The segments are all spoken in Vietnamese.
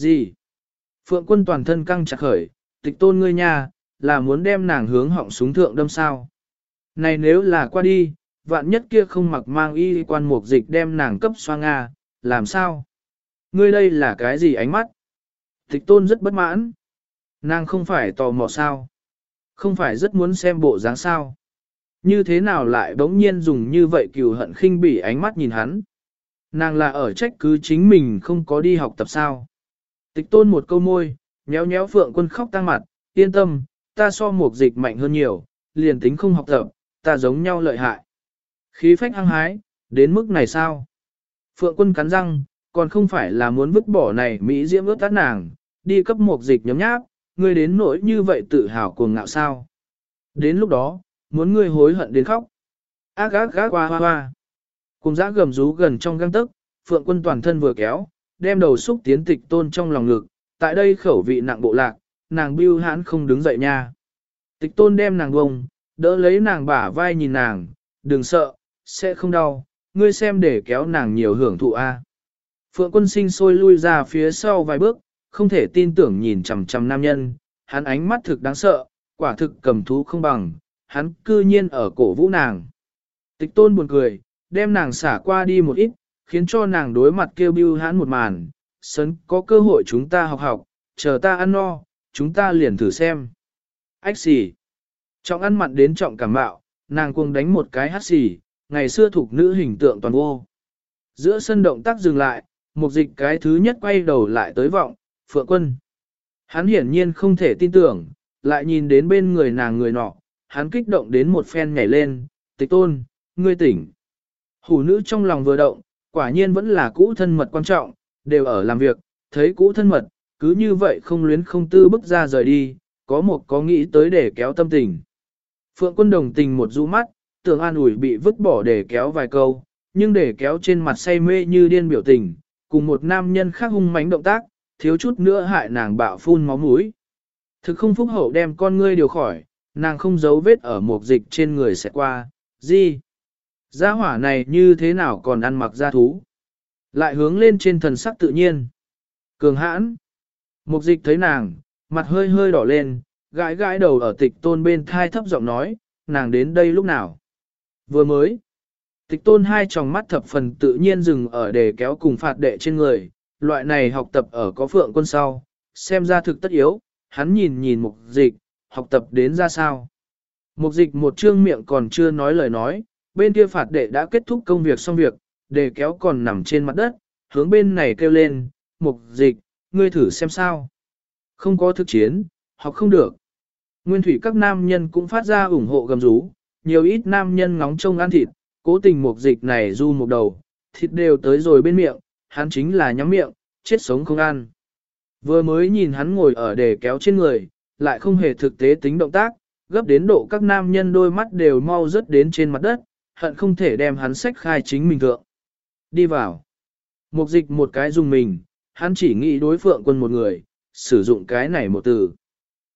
Gì? Phượng quân toàn thân căng chặt khởi, tịch tôn ngươi nha, là muốn đem nàng hướng họng súng thượng đâm sao. Này nếu là qua đi, vạn nhất kia không mặc mang y quan mục dịch đem nàng cấp xoa Nga, làm sao? Ngươi đây là cái gì ánh mắt? Tịch tôn rất bất mãn. Nàng không phải tò mò sao? Không phải rất muốn xem bộ dáng sao? Như thế nào lại bỗng nhiên dùng như vậy cừu hận khinh bỉ ánh mắt nhìn hắn? Nàng là ở trách cứ chính mình không có đi học tập sao? Tịch tôn một câu môi, nhéo nhéo phượng quân khóc tăng mặt, yên tâm, ta so một dịch mạnh hơn nhiều, liền tính không học tập, ta giống nhau lợi hại. Khí phách hăng hái, đến mức này sao? Phượng quân cắn răng, còn không phải là muốn vứt bỏ này Mỹ diễm ướt tát nàng, đi cấp một dịch nhóm nháp, ngươi đến nỗi như vậy tự hào cuồng ngạo sao? Đến lúc đó, muốn ngươi hối hận đến khóc. Ác ác ác hoa hoa hoa. Cùng giã gầm rú gần trong găng tức, Phượng quân toàn thân vừa kéo, đem đầu xúc tiến tịch tôn trong lòng ngực, tại đây khẩu vị nặng bộ lạc, nàng bưu hãn không đứng dậy nha. Tịch tôn đem nàng bông, đỡ lấy nàng bả vai nhìn nàng, đừng sợ, sẽ không đau, ngươi xem để kéo nàng nhiều hưởng thụ a. Phượng quân sinh sôi lui ra phía sau vài bước, không thể tin tưởng nhìn chằm chằm nam nhân, hắn ánh mắt thực đáng sợ, quả thực cầm thú không bằng, hắn cư nhiên ở cổ vũ nàng. Tịch tôn buồn cười, đem nàng xả qua đi một ít, khiến cho nàng đối mặt kêu bưu hãn một màn, sấn có cơ hội chúng ta học học, chờ ta ăn no, chúng ta liền thử xem. Ách xì. Trọng ăn mặn đến trọng cảm bạo, nàng cuồng đánh một cái hát xì, ngày xưa thuộc nữ hình tượng toàn vô. Giữa sân động tác dừng lại, một dịch cái thứ nhất quay đầu lại tới vọng, phượng quân. Hắn hiển nhiên không thể tin tưởng, lại nhìn đến bên người nàng người nọ, hắn kích động đến một phen nhảy lên, tịch tôn, ngươi tỉnh. Hủ nữ trong lòng vừa động, quả nhiên vẫn là cũ thân mật quan trọng, đều ở làm việc, thấy cũ thân mật, cứ như vậy không luyến không tư bước ra rời đi, có một có nghĩ tới để kéo tâm tình. Phượng quân đồng tình một rũ mắt, tưởng an ủi bị vứt bỏ để kéo vài câu, nhưng để kéo trên mặt say mê như điên biểu tình, cùng một nam nhân khác hung mãnh động tác, thiếu chút nữa hại nàng bạo phun máu mũi. Thực không phúc hậu đem con ngươi điều khỏi, nàng không giấu vết ở một dịch trên người sẽ qua, gì? Gia hỏa này như thế nào còn ăn mặc gia thú? Lại hướng lên trên thần sắc tự nhiên. Cường hãn. Mục dịch thấy nàng, mặt hơi hơi đỏ lên, gãi gãi đầu ở tịch tôn bên thai thấp giọng nói, nàng đến đây lúc nào? Vừa mới. Tịch tôn hai tròng mắt thập phần tự nhiên dừng ở để kéo cùng phạt đệ trên người, loại này học tập ở có phượng quân sau, xem ra thực tất yếu, hắn nhìn nhìn mục dịch, học tập đến ra sao. Mục dịch một trương miệng còn chưa nói lời nói, bên kia phạt đệ đã kết thúc công việc xong việc, đề kéo còn nằm trên mặt đất, hướng bên này kêu lên, mục dịch, ngươi thử xem sao. Không có thực chiến, học không được. Nguyên thủy các nam nhân cũng phát ra ủng hộ gầm rú, nhiều ít nam nhân ngóng trông ăn thịt, cố tình mục dịch này du một đầu, thịt đều tới rồi bên miệng, hắn chính là nhắm miệng, chết sống không ăn. Vừa mới nhìn hắn ngồi ở đề kéo trên người, lại không hề thực tế tính động tác, gấp đến độ các nam nhân đôi mắt đều mau rớt đến trên mặt đất, hận không thể đem hắn sách khai chính mình thượng. Đi vào. Mục dịch một cái dùng mình, hắn chỉ nghĩ đối phượng quân một người, sử dụng cái này một từ.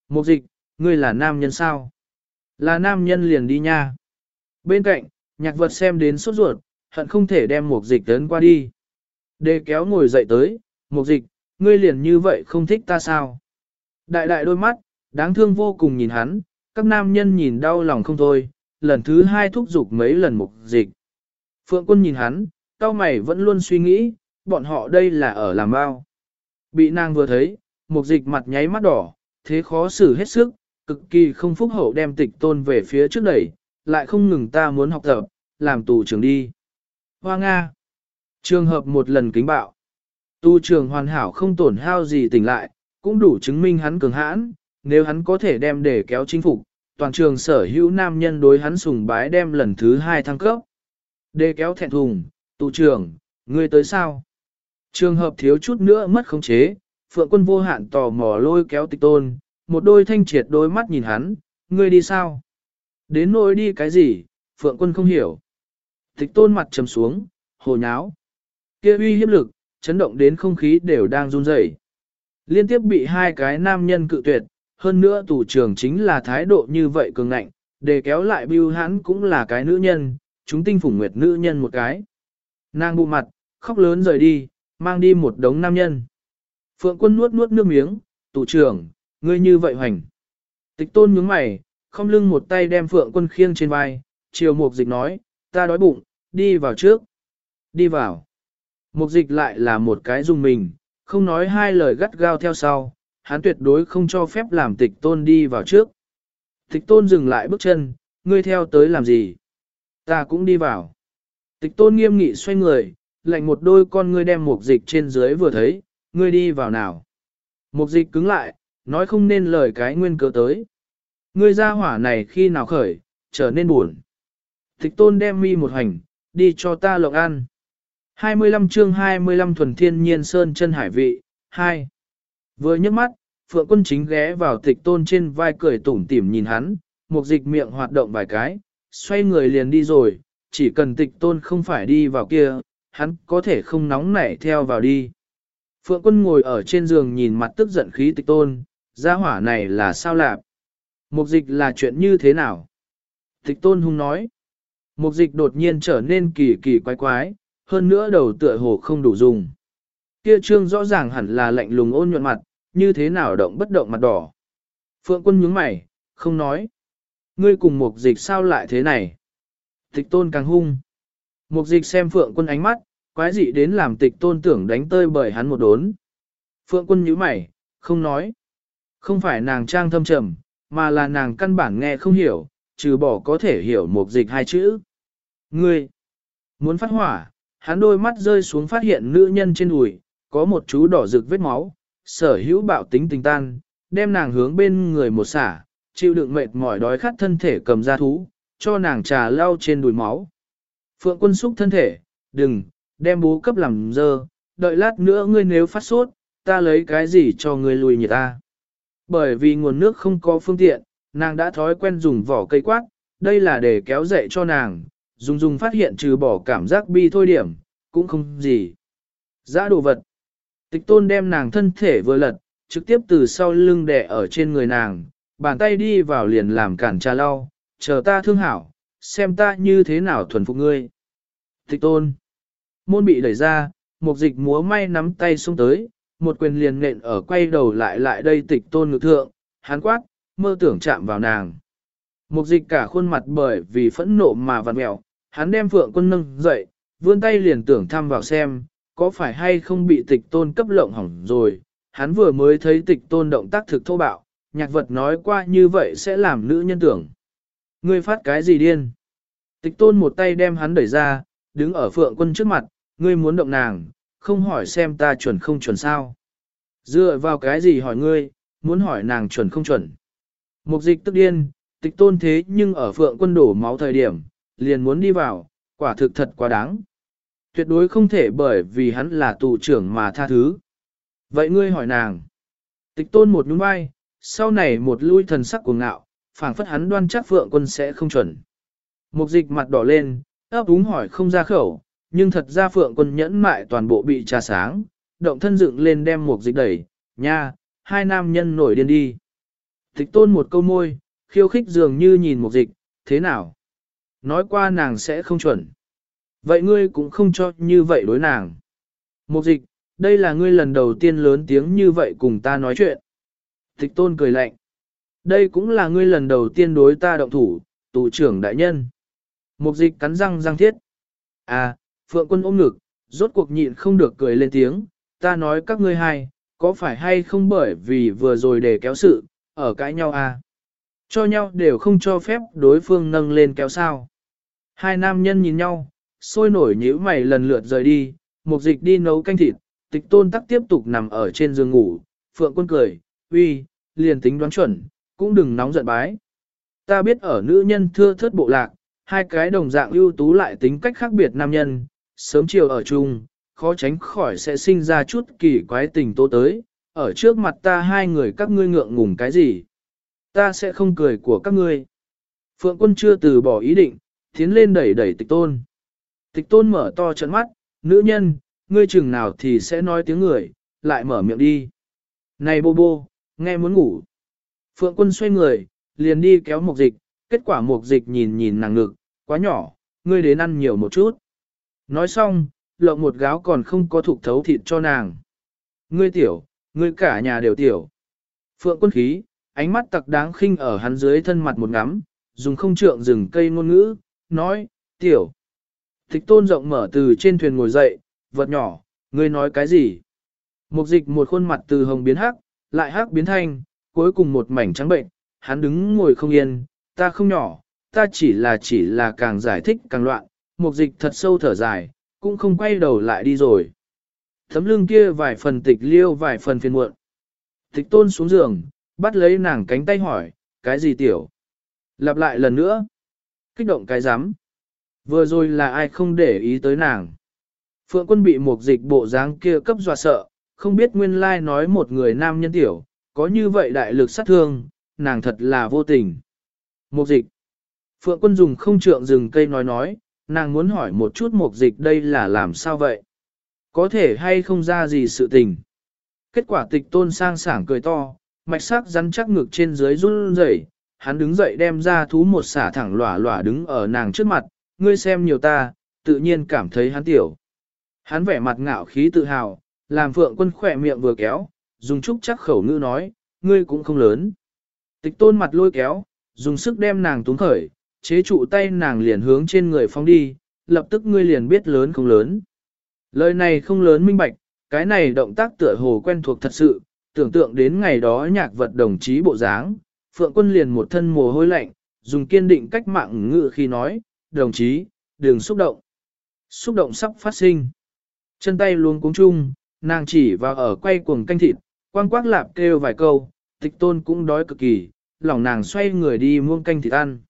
Mục dịch, ngươi là nam nhân sao? Là nam nhân liền đi nha. Bên cạnh, nhạc vật xem đến sốt ruột, hận không thể đem mục dịch tấn qua đi. Đề kéo ngồi dậy tới, mục dịch, ngươi liền như vậy không thích ta sao? Đại đại đôi mắt, đáng thương vô cùng nhìn hắn, các nam nhân nhìn đau lòng không thôi, lần thứ hai thúc giục mấy lần mục dịch. Phượng quân nhìn hắn, cao mày vẫn luôn suy nghĩ, bọn họ đây là ở làm bao. Bị nàng vừa thấy, mục dịch mặt nháy mắt đỏ, thế khó xử hết sức, cực kỳ không phúc hậu đem tịch tôn về phía trước đẩy, lại không ngừng ta muốn học tập, làm tù trưởng đi. Hoa Nga. Trường hợp một lần kính bạo. Tu trường hoàn hảo không tổn hao gì tỉnh lại, cũng đủ chứng minh hắn cường hãn, nếu hắn có thể đem để kéo chính phục, toàn trường sở hữu nam nhân đối hắn sùng bái đem lần thứ hai thăng cấp. Đề kéo thẹn thùng, tụ trưởng, ngươi tới sao? Trường hợp thiếu chút nữa mất khống chế, phượng quân vô hạn tò mò lôi kéo tịch tôn, một đôi thanh triệt đôi mắt nhìn hắn, ngươi đi sao? Đến nỗi đi cái gì, phượng quân không hiểu. Tịch tôn mặt trầm xuống, hồ nháo. kia uy hiếp lực, chấn động đến không khí đều đang run rẩy. Liên tiếp bị hai cái nam nhân cự tuyệt, hơn nữa tù trưởng chính là thái độ như vậy cường ngạnh, để kéo lại bưu hắn cũng là cái nữ nhân, chúng tinh phủng nguyệt nữ nhân một cái. Nàng bụ mặt, khóc lớn rời đi, mang đi một đống nam nhân. Phượng quân nuốt nuốt nước miếng, tù trưởng, ngươi như vậy hoành. Tịch tôn nhướng mày, không lưng một tay đem phượng quân khiêng trên vai, chiều mục dịch nói, ta đói bụng, đi vào trước. Đi vào. Mục dịch lại là một cái dùng mình, không nói hai lời gắt gao theo sau, hắn tuyệt đối không cho phép làm tịch tôn đi vào trước. Tịch tôn dừng lại bước chân, ngươi theo tới làm gì? Ta cũng đi vào. Tịch tôn nghiêm nghị xoay người, lạnh một đôi con ngươi đem mục dịch trên dưới vừa thấy, ngươi đi vào nào. Mục dịch cứng lại, nói không nên lời cái nguyên cớ tới. Ngươi ra hỏa này khi nào khởi, trở nên buồn. Tịch tôn đem mi một hành, đi cho ta lộng ăn. 25 chương 25 thuần thiên nhiên sơn chân hải vị, 2. Vừa nhấc mắt, Phượng quân chính ghé vào tịch tôn trên vai cười tủm tỉm nhìn hắn, một dịch miệng hoạt động vài cái, xoay người liền đi rồi, chỉ cần tịch tôn không phải đi vào kia, hắn có thể không nóng nảy theo vào đi. Phượng quân ngồi ở trên giường nhìn mặt tức giận khí tịch tôn, gia hỏa này là sao lạp? Mục dịch là chuyện như thế nào? Tịch tôn hung nói. Mục dịch đột nhiên trở nên kỳ kỳ quái quái, hơn nữa đầu tựa hồ không đủ dùng. Kia trương rõ ràng hẳn là lạnh lùng ôn nhuận mặt, như thế nào động bất động mặt đỏ. Phượng quân nhướng mày, không nói. Ngươi cùng mục dịch sao lại thế này? Tịch tôn càng hung. Mục dịch xem phượng quân ánh mắt, quái dị đến làm tịch tôn tưởng đánh tơi bởi hắn một đốn. Phượng quân nhíu mày, không nói. Không phải nàng trang thâm trầm, mà là nàng căn bản nghe không hiểu, trừ bỏ có thể hiểu mục dịch hai chữ. Ngươi, muốn phát hỏa, hắn đôi mắt rơi xuống phát hiện nữ nhân trên đùi, có một chú đỏ rực vết máu, sở hữu bạo tính tình tan, đem nàng hướng bên người một xả, chịu đựng mệt mỏi đói khát thân thể cầm ra thú, cho nàng trà lau trên đùi máu. Phượng quân xúc thân thể, đừng, đem bố cấp làm dơ, đợi lát nữa ngươi nếu phát sốt, ta lấy cái gì cho ngươi lùi nhiệt ta. Bởi vì nguồn nước không có phương tiện, nàng đã thói quen dùng vỏ cây quát, đây là để kéo dậy cho nàng, dùng dùng phát hiện trừ bỏ cảm giác bi thôi điểm, cũng không gì. Giã đồ vật. Tịch tôn đem nàng thân thể vừa lật, trực tiếp từ sau lưng đè ở trên người nàng, bàn tay đi vào liền làm cản trà lau, chờ ta thương hảo, xem ta như thế nào thuần phục ngươi. Tịch tôn. Môn bị đẩy ra, một dịch múa may nắm tay xuống tới, một quyền liền nện ở quay đầu lại lại đây tịch tôn ngự thượng, hắn quát, mơ tưởng chạm vào nàng. Một dịch cả khuôn mặt bởi vì phẫn nộ mà vặn mẹo, hắn đem phượng quân nâng dậy, vươn tay liền tưởng thăm vào xem, có phải hay không bị tịch tôn cấp lộng hỏng rồi. Hắn vừa mới thấy tịch tôn động tác thực thô bạo, nhạc vật nói qua như vậy sẽ làm nữ nhân tưởng. Ngươi phát cái gì điên? Tịch tôn một tay đem hắn đẩy ra, đứng ở phượng quân trước mặt, ngươi muốn động nàng, không hỏi xem ta chuẩn không chuẩn sao. Dựa vào cái gì hỏi ngươi, muốn hỏi nàng chuẩn không chuẩn. Mục dịch tức điên, tịch tôn thế nhưng ở phượng quân đổ máu thời điểm, liền muốn đi vào, quả thực thật quá đáng. Tuyệt đối không thể bởi vì hắn là tù trưởng mà tha thứ. Vậy ngươi hỏi nàng. Tịch tôn một nhún vai, sau này một lui thần sắc của ngạo, phảng phất hắn đoan chắc phượng quân sẽ không chuẩn. Mục dịch mặt đỏ lên, ấp úng hỏi không ra khẩu, nhưng thật ra phượng quân nhẫn mại toàn bộ bị trà sáng, động thân dựng lên đem mục dịch đẩy, nha, hai nam nhân nổi điên đi. Tịch tôn một câu môi, khiêu khích dường như nhìn mục dịch, thế nào? Nói qua nàng sẽ không chuẩn. Vậy ngươi cũng không cho như vậy đối nàng. Mục dịch, đây là ngươi lần đầu tiên lớn tiếng như vậy cùng ta nói chuyện. Tịch tôn cười lạnh. Đây cũng là ngươi lần đầu tiên đối ta động thủ, tù trưởng đại nhân. Mục dịch cắn răng răng thiết. À, phượng quân ôm ngực, rốt cuộc nhịn không được cười lên tiếng. Ta nói các ngươi hai, có phải hay không bởi vì vừa rồi để kéo sự, ở cãi nhau à? Cho nhau đều không cho phép đối phương nâng lên kéo sao. Hai nam nhân nhìn nhau, sôi nổi nhíu mày lần lượt rời đi, mục dịch đi nấu canh thịt, tịch tôn tắc tiếp tục nằm ở trên giường ngủ, phượng quân cười, uy, liền tính đoán chuẩn, cũng đừng nóng giận bái. Ta biết ở nữ nhân thưa thớt bộ lạc, hai cái đồng dạng ưu tú lại tính cách khác biệt nam nhân, sớm chiều ở chung, khó tránh khỏi sẽ sinh ra chút kỳ quái tình tố tới, ở trước mặt ta hai người các ngươi ngượng ngùng cái gì. Ta sẽ không cười của các ngươi. Phượng quân chưa từ bỏ ý định, tiến lên đẩy đẩy tịch tôn. Tịch tôn mở to trận mắt, nữ nhân, ngươi chừng nào thì sẽ nói tiếng người, lại mở miệng đi. Này bô bô, nghe muốn ngủ. Phượng quân xoay người, liền đi kéo mục dịch, kết quả mục dịch nhìn nhìn nàng ngực, quá nhỏ, ngươi đến ăn nhiều một chút. Nói xong, lộng một gáo còn không có thục thấu thịt cho nàng. Ngươi tiểu, Ngươi cả nhà đều tiểu. Phượng quân khí, ánh mắt tặc đáng khinh ở hắn dưới thân mặt một ngắm, dùng không trượng rừng cây ngôn ngữ, nói, tiểu. Tịch tôn rộng mở từ trên thuyền ngồi dậy, vật nhỏ, ngươi nói cái gì? Mục dịch một khuôn mặt từ hồng biến hắc, lại hắc biến thanh, cuối cùng một mảnh trắng bệnh, hắn đứng ngồi không yên, ta không nhỏ, ta chỉ là chỉ là càng giải thích càng loạn, mục dịch thật sâu thở dài, cũng không quay đầu lại đi rồi. Thấm lưng kia vài phần tịch liêu vài phần phiền muộn. Tịch tôn xuống giường, bắt lấy nàng cánh tay hỏi, cái gì tiểu? Lặp lại lần nữa. Kích động cái rắm Vừa rồi là ai không để ý tới nàng. Phượng quân bị một dịch bộ dáng kia cấp dọa sợ, không biết nguyên lai nói một người nam nhân tiểu, có như vậy đại lực sát thương, nàng thật là vô tình. Một dịch. Phượng quân dùng không trượng rừng cây nói nói, nàng muốn hỏi một chút một dịch đây là làm sao vậy? Có thể hay không ra gì sự tình? Kết quả tịch tôn sang sảng cười to, mạch sắc rắn chắc ngực trên dưới run rẩy, hắn đứng dậy đem ra thú một xả thẳng lỏa lỏa đứng ở nàng trước mặt, ngươi xem nhiều ta, tự nhiên cảm thấy hắn tiểu. Hắn vẻ mặt ngạo khí tự hào, làm phượng quân khỏe miệng vừa kéo, dùng chút chắc khẩu ngữ nói, ngươi cũng không lớn. Tịch tôn mặt lôi kéo, dùng sức đem nàng túng khởi, chế trụ tay nàng liền hướng trên người phong đi, lập tức ngươi liền biết lớn không lớn. Lời này không lớn minh bạch, cái này động tác tựa hồ quen thuộc thật sự, tưởng tượng đến ngày đó nhạc vật đồng chí bộ dáng, Phượng quân liền một thân mồ hôi lạnh, dùng kiên định cách mạng ngự khi nói, đồng chí, đừng xúc động. Xúc động sắp phát sinh. Chân tay luôn cúng chung, nàng chỉ vào ở quay cuồng canh thịt, quang quác lạp kêu vài câu, tịch tôn cũng đói cực kỳ, lòng nàng xoay người đi muông canh thịt ăn.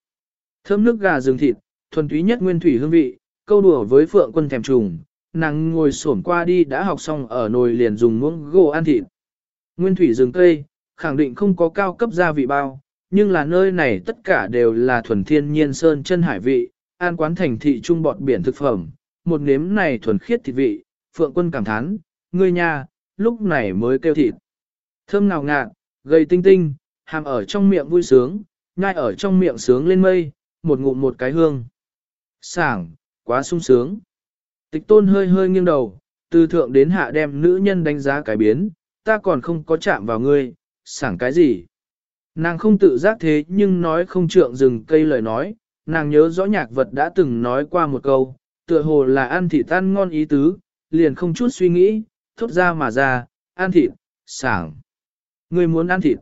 Thơm nước gà rừng thịt, thuần túy nhất nguyên thủy hương vị, câu đùa với phượng quân thèm trùng, nàng ngồi xổm qua đi đã học xong ở nồi liền dùng muỗng gỗ ăn thịt. Nguyên thủy rừng cây, khẳng định không có cao cấp gia vị bao, nhưng là nơi này tất cả đều là thuần thiên nhiên sơn chân hải vị, an quán thành thị trung bọt biển thực phẩm, một nếm này thuần khiết thịt vị, phượng quân cảm thán, ngươi nhà, lúc này mới kêu thịt. Thơm nào ngạt, gây tinh tinh, hàm ở trong miệng vui sướng, nhai ở trong miệng sướng lên mây, một ngụm một cái hương. Sảng, quá sung sướng. Tịch tôn hơi hơi nghiêng đầu, từ thượng đến hạ đem nữ nhân đánh giá cái biến, ta còn không có chạm vào ngươi, sảng cái gì. Nàng không tự giác thế nhưng nói không trượng dừng cây lời nói, nàng nhớ rõ nhạc vật đã từng nói qua một câu, tựa hồ là ăn thịt tan ngon ý tứ, liền không chút suy nghĩ, thốt ra mà ra, ăn thịt, sảng. người muốn ăn thịt.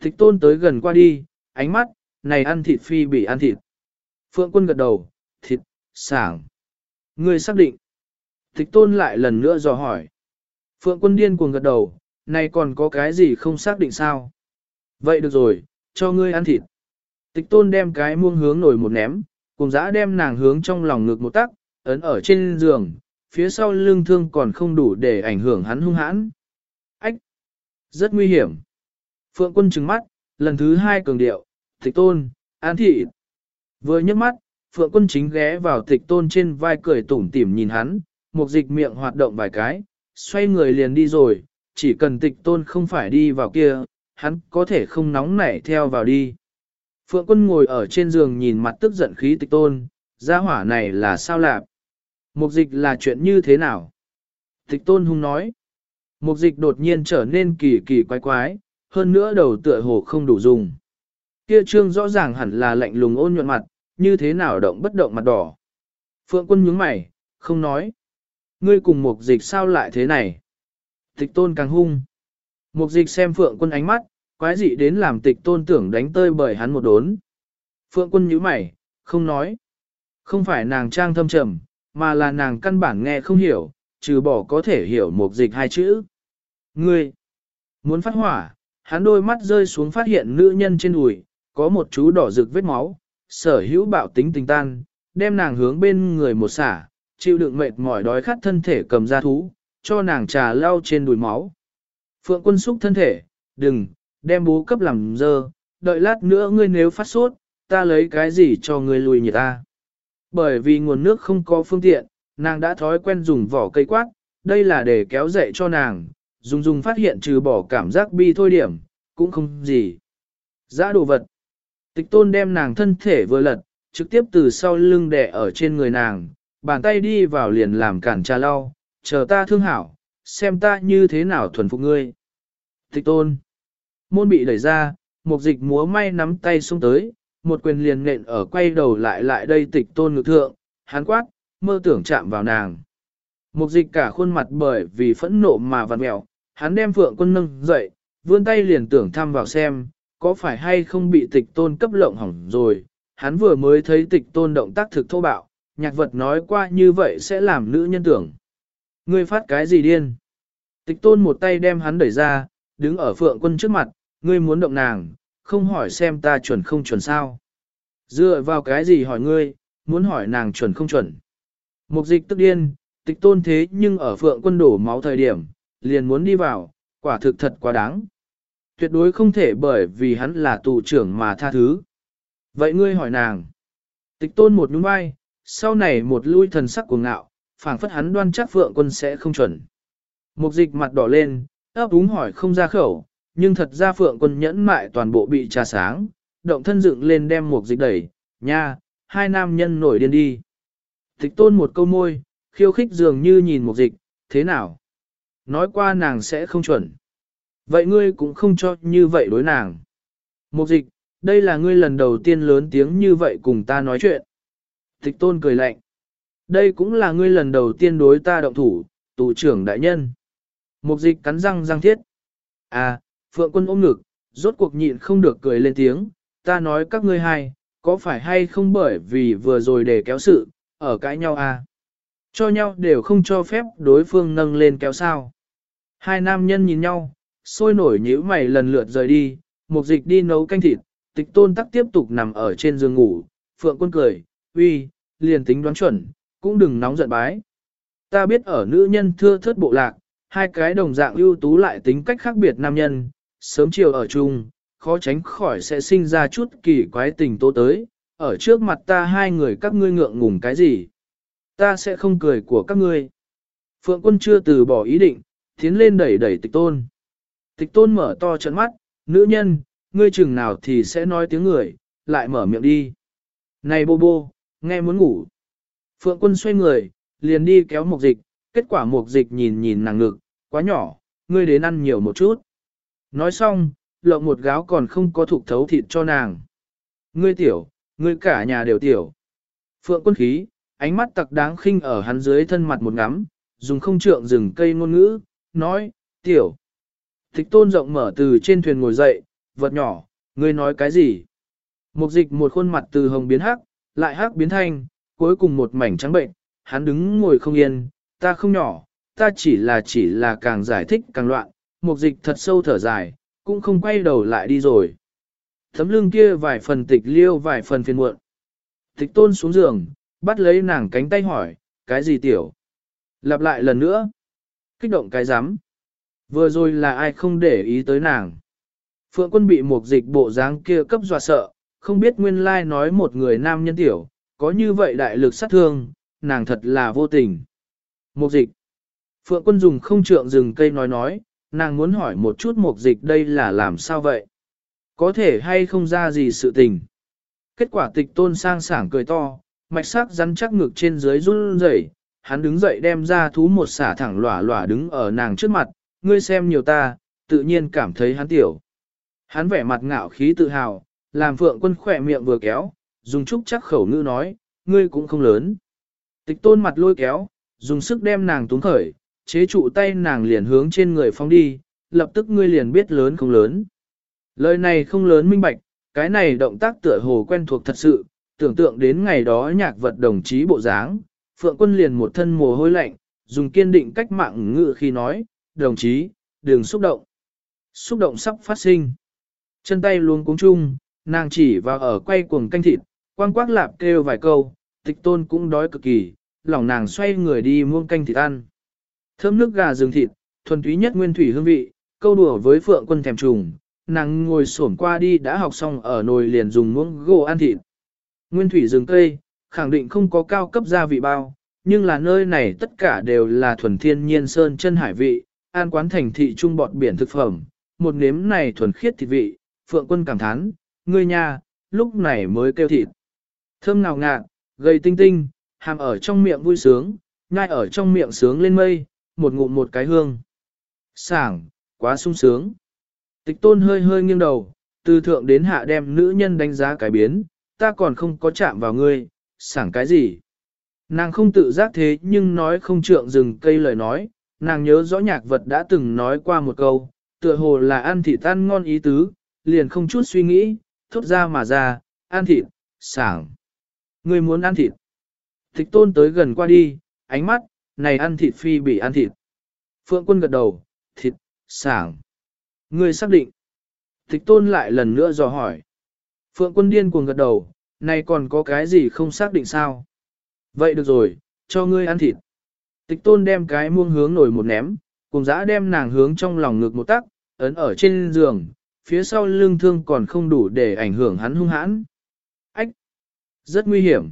Thích tôn tới gần qua đi, ánh mắt, này ăn thịt phi bị ăn thịt. Phượng quân gật đầu, thịt, sảng. người xác định. Thích tôn lại lần nữa dò hỏi. Phượng quân điên cuồng gật đầu, này còn có cái gì không xác định sao? Vậy được rồi, cho ngươi ăn thịt. Tịch tôn đem cái muông hướng nổi một ném, cùng dã đem nàng hướng trong lòng ngực một tắc, ấn ở trên giường, phía sau lưng thương còn không đủ để ảnh hưởng hắn hung hãn. Ách! Rất nguy hiểm. Phượng quân trừng mắt, lần thứ hai cường điệu, tịch tôn, an thị. Vừa nhấc mắt, Phượng quân chính ghé vào tịch tôn trên vai cười tủm tỉm nhìn hắn, một dịch miệng hoạt động vài cái, xoay người liền đi rồi, chỉ cần tịch tôn không phải đi vào kia, hắn có thể không nóng nảy theo vào đi. Phượng quân ngồi ở trên giường nhìn mặt tức giận khí tịch tôn, gia hỏa này là sao lạp? Mục dịch là chuyện như thế nào? Tịch tôn hung nói. Mục dịch đột nhiên trở nên kỳ kỳ quái quái, hơn nữa đầu tựa hồ không đủ dùng. Kia trương rõ ràng hẳn là lạnh lùng ôn nhuận mặt, như thế nào động bất động mặt đỏ. Phượng quân nhướng mày, không nói. Ngươi cùng mục dịch sao lại thế này? Tịch tôn càng hung. Mục dịch xem phượng quân ánh mắt, quái dị đến làm tịch tôn tưởng đánh tơi bởi hắn một đốn. Phượng quân nhíu mày, không nói. Không phải nàng trang thâm trầm, mà là nàng căn bản nghe không hiểu, trừ bỏ có thể hiểu một dịch hai chữ. Ngươi, muốn phát hỏa, hắn đôi mắt rơi xuống phát hiện nữ nhân trên đùi, có một chú đỏ rực vết máu, sở hữu bạo tính tình tan, đem nàng hướng bên người một xả, chịu đựng mệt mỏi đói khát thân thể cầm ra thú, cho nàng trà lau trên đùi máu. Phượng quân xúc thân thể, đừng, đem bố cấp làm dơ, đợi lát nữa ngươi nếu phát sốt, ta lấy cái gì cho ngươi lùi nhiệt ta. Bởi vì nguồn nước không có phương tiện, nàng đã thói quen dùng vỏ cây quát, đây là để kéo dậy cho nàng, dùng dùng phát hiện trừ bỏ cảm giác bi thôi điểm, cũng không gì. Giã đồ vật. Tịch tôn đem nàng thân thể vừa lật, trực tiếp từ sau lưng đè ở trên người nàng, bàn tay đi vào liền làm cản trà lau, chờ ta thương hảo, xem ta như thế nào thuần phục ngươi. Tịch tôn. Môn bị đẩy ra, một dịch múa may nắm tay xuống tới, một quyền liền nện ở quay đầu lại lại đây tịch tôn ngực thượng, hắn quát, mơ tưởng chạm vào nàng. Một dịch cả khuôn mặt bởi vì phẫn nộ mà vặn mẹo, hắn đem phượng quân nâng dậy, vươn tay liền tưởng thăm vào xem, có phải hay không bị tịch tôn cấp lộng hỏng rồi. Hắn vừa mới thấy tịch tôn động tác thực thô bạo, nhạc vật nói qua như vậy sẽ làm nữ nhân tưởng. Ngươi phát cái gì điên? Tịch tôn một tay đem hắn đẩy ra, đứng ở phượng quân trước mặt, ngươi muốn động nàng, không hỏi xem ta chuẩn không chuẩn sao. Dựa vào cái gì hỏi ngươi, muốn hỏi nàng chuẩn không chuẩn. Mục dịch tức điên, tịch tôn thế nhưng ở phượng quân đổ máu thời điểm, liền muốn đi vào, quả thực thật quá đáng. Tuyệt đối không thể bởi vì hắn là tù trưởng mà tha thứ. Vậy ngươi hỏi nàng. Tịch tôn một nhún vai, sau này một lui thần sắc của ngạo, phảng phất hắn đoan chắc phượng quân sẽ không chuẩn. Mục dịch mặt đỏ lên, ấp úng hỏi không ra khẩu, nhưng thật ra phượng quân nhẫn mại toàn bộ bị trà sáng, động thân dựng lên đem một dịch đẩy, nha, hai nam nhân nổi điên đi. Tịch tôn một câu môi, khiêu khích dường như nhìn một dịch, thế nào? Nói qua nàng sẽ không chuẩn. Vậy ngươi cũng không cho như vậy đối nàng. Một dịch, đây là ngươi lần đầu tiên lớn tiếng như vậy cùng ta nói chuyện. Tịch tôn cười lạnh. Đây cũng là ngươi lần đầu tiên đối ta động thủ, tù trưởng đại nhân. Mục dịch cắn răng răng thiết. À, phượng quân ôm ngực, rốt cuộc nhịn không được cười lên tiếng. Ta nói các ngươi hai, có phải hay không bởi vì vừa rồi để kéo sự, ở cãi nhau à? Cho nhau đều không cho phép đối phương nâng lên kéo sao. Hai nam nhân nhìn nhau, sôi nổi nhíu mày lần lượt rời đi, mục dịch đi nấu canh thịt, tịch tôn tắc tiếp tục nằm ở trên giường ngủ, phượng quân cười, uy, liền tính đoán chuẩn, cũng đừng nóng giận bái. Ta biết ở nữ nhân thưa thớt bộ lạc, hai cái đồng dạng ưu tú lại tính cách khác biệt nam nhân, sớm chiều ở chung, khó tránh khỏi sẽ sinh ra chút kỳ quái tình tố tới, ở trước mặt ta hai người các ngươi ngượng ngùng cái gì. Ta sẽ không cười của các ngươi. Phượng quân chưa từ bỏ ý định, tiến lên đẩy đẩy tịch tôn. Tịch tôn mở to trận mắt, nữ nhân, ngươi chừng nào thì sẽ nói tiếng người, lại mở miệng đi. Này bô bô, nghe muốn ngủ. Phượng quân xoay người, liền đi kéo mục dịch, kết quả mục dịch nhìn nhìn nàng ngực, quá nhỏ, ngươi đến ăn nhiều một chút. Nói xong, lộng một gáo còn không có thục thấu thịt cho nàng. Ngươi tiểu, ngươi cả nhà đều tiểu. Phượng quân khí, ánh mắt tặc đáng khinh ở hắn dưới thân mặt một ngắm, dùng không trượng rừng cây ngôn ngữ, nói, tiểu. Thích tôn rộng mở từ trên thuyền ngồi dậy, vật nhỏ, ngươi nói cái gì? Một dịch một khuôn mặt từ hồng biến hắc, lại hắc biến thanh, cuối cùng một mảnh trắng bệnh, hắn đứng ngồi không yên, ta không nhỏ, ta chỉ là chỉ là càng giải thích càng loạn, mục dịch thật sâu thở dài, cũng không quay đầu lại đi rồi. Thấm lưng kia vài phần tịch liêu vài phần phiền muộn. Tịch tôn xuống giường, bắt lấy nàng cánh tay hỏi, cái gì tiểu? Lặp lại lần nữa. Kích động cái rắm Vừa rồi là ai không để ý tới nàng. Phượng quân bị một dịch bộ dáng kia cấp dọa sợ, không biết nguyên lai nói một người nam nhân tiểu, có như vậy đại lực sát thương, nàng thật là vô tình. Một dịch. Phượng quân dùng không trượng rừng cây nói nói, nàng muốn hỏi một chút một dịch đây là làm sao vậy? Có thể hay không ra gì sự tình? Kết quả tịch tôn sang sảng cười to, mạch sắc rắn chắc ngực trên dưới run rẩy, hắn đứng dậy đem ra thú một xả thẳng lỏa lỏa đứng ở nàng trước mặt, ngươi xem nhiều ta, tự nhiên cảm thấy hắn tiểu. Hắn vẻ mặt ngạo khí tự hào, làm phượng quân khỏe miệng vừa kéo, dùng chút chắc khẩu ngữ nói, ngươi cũng không lớn. Tịch tôn mặt lôi kéo, dùng sức đem nàng túng khởi, chế trụ tay nàng liền hướng trên người phóng đi, lập tức ngươi liền biết lớn không lớn. Lời này không lớn minh bạch, cái này động tác tựa hồ quen thuộc thật sự, tưởng tượng đến ngày đó nhạc vật đồng chí bộ dáng, phượng quân liền một thân mồ hôi lạnh, dùng kiên định cách mạng ngự khi nói, đồng chí, đừng xúc động. Xúc động sắp phát sinh. Chân tay luôn cúng chung, nàng chỉ vào ở quay cuồng canh thịt, quang quác lạp kêu vài câu, tịch tôn cũng đói cực kỳ, lòng nàng xoay người đi muông canh thịt ăn. Thơm nước gà rừng thịt, thuần túy nhất nguyên thủy hương vị, câu đùa với phượng quân thèm trùng, nàng ngồi xổm qua đi đã học xong ở nồi liền dùng muỗng gỗ ăn thịt. Nguyên thủy rừng cây, khẳng định không có cao cấp gia vị bao, nhưng là nơi này tất cả đều là thuần thiên nhiên sơn chân hải vị, an quán thành thị trung bọt biển thực phẩm, một nếm này thuần khiết thịt vị, phượng quân cảm thán, ngươi nhà, lúc này mới kêu thịt. Thơm nào ngạt, gây tinh tinh, hàm ở trong miệng vui sướng, nhai ở trong miệng sướng lên mây, một ngụm một cái hương. Sảng, quá sung sướng. Tịch tôn hơi hơi nghiêng đầu, từ thượng đến hạ đem nữ nhân đánh giá cái biến, ta còn không có chạm vào ngươi, sảng cái gì. Nàng không tự giác thế nhưng nói không trượng dừng cây lời nói, nàng nhớ rõ nhạc vật đã từng nói qua một câu, tựa hồ là ăn thịt tan ngon ý tứ, liền không chút suy nghĩ, thốt ra mà ra, ăn thịt, sảng. Ngươi muốn ăn thịt. Tịch tôn tới gần qua đi, ánh mắt, này ăn thịt phi bị ăn thịt. Phượng quân gật đầu, thịt, sảng. Ngươi xác định. Tịch tôn lại lần nữa dò hỏi. Phượng quân điên cuồng gật đầu, này còn có cái gì không xác định sao? Vậy được rồi, cho ngươi ăn thịt. Tịch tôn đem cái muông hướng nổi một ném, cùng dã đem nàng hướng trong lòng ngực một tắc, ấn ở trên giường, phía sau lưng thương còn không đủ để ảnh hưởng hắn hung hãn. Ách! Rất nguy hiểm.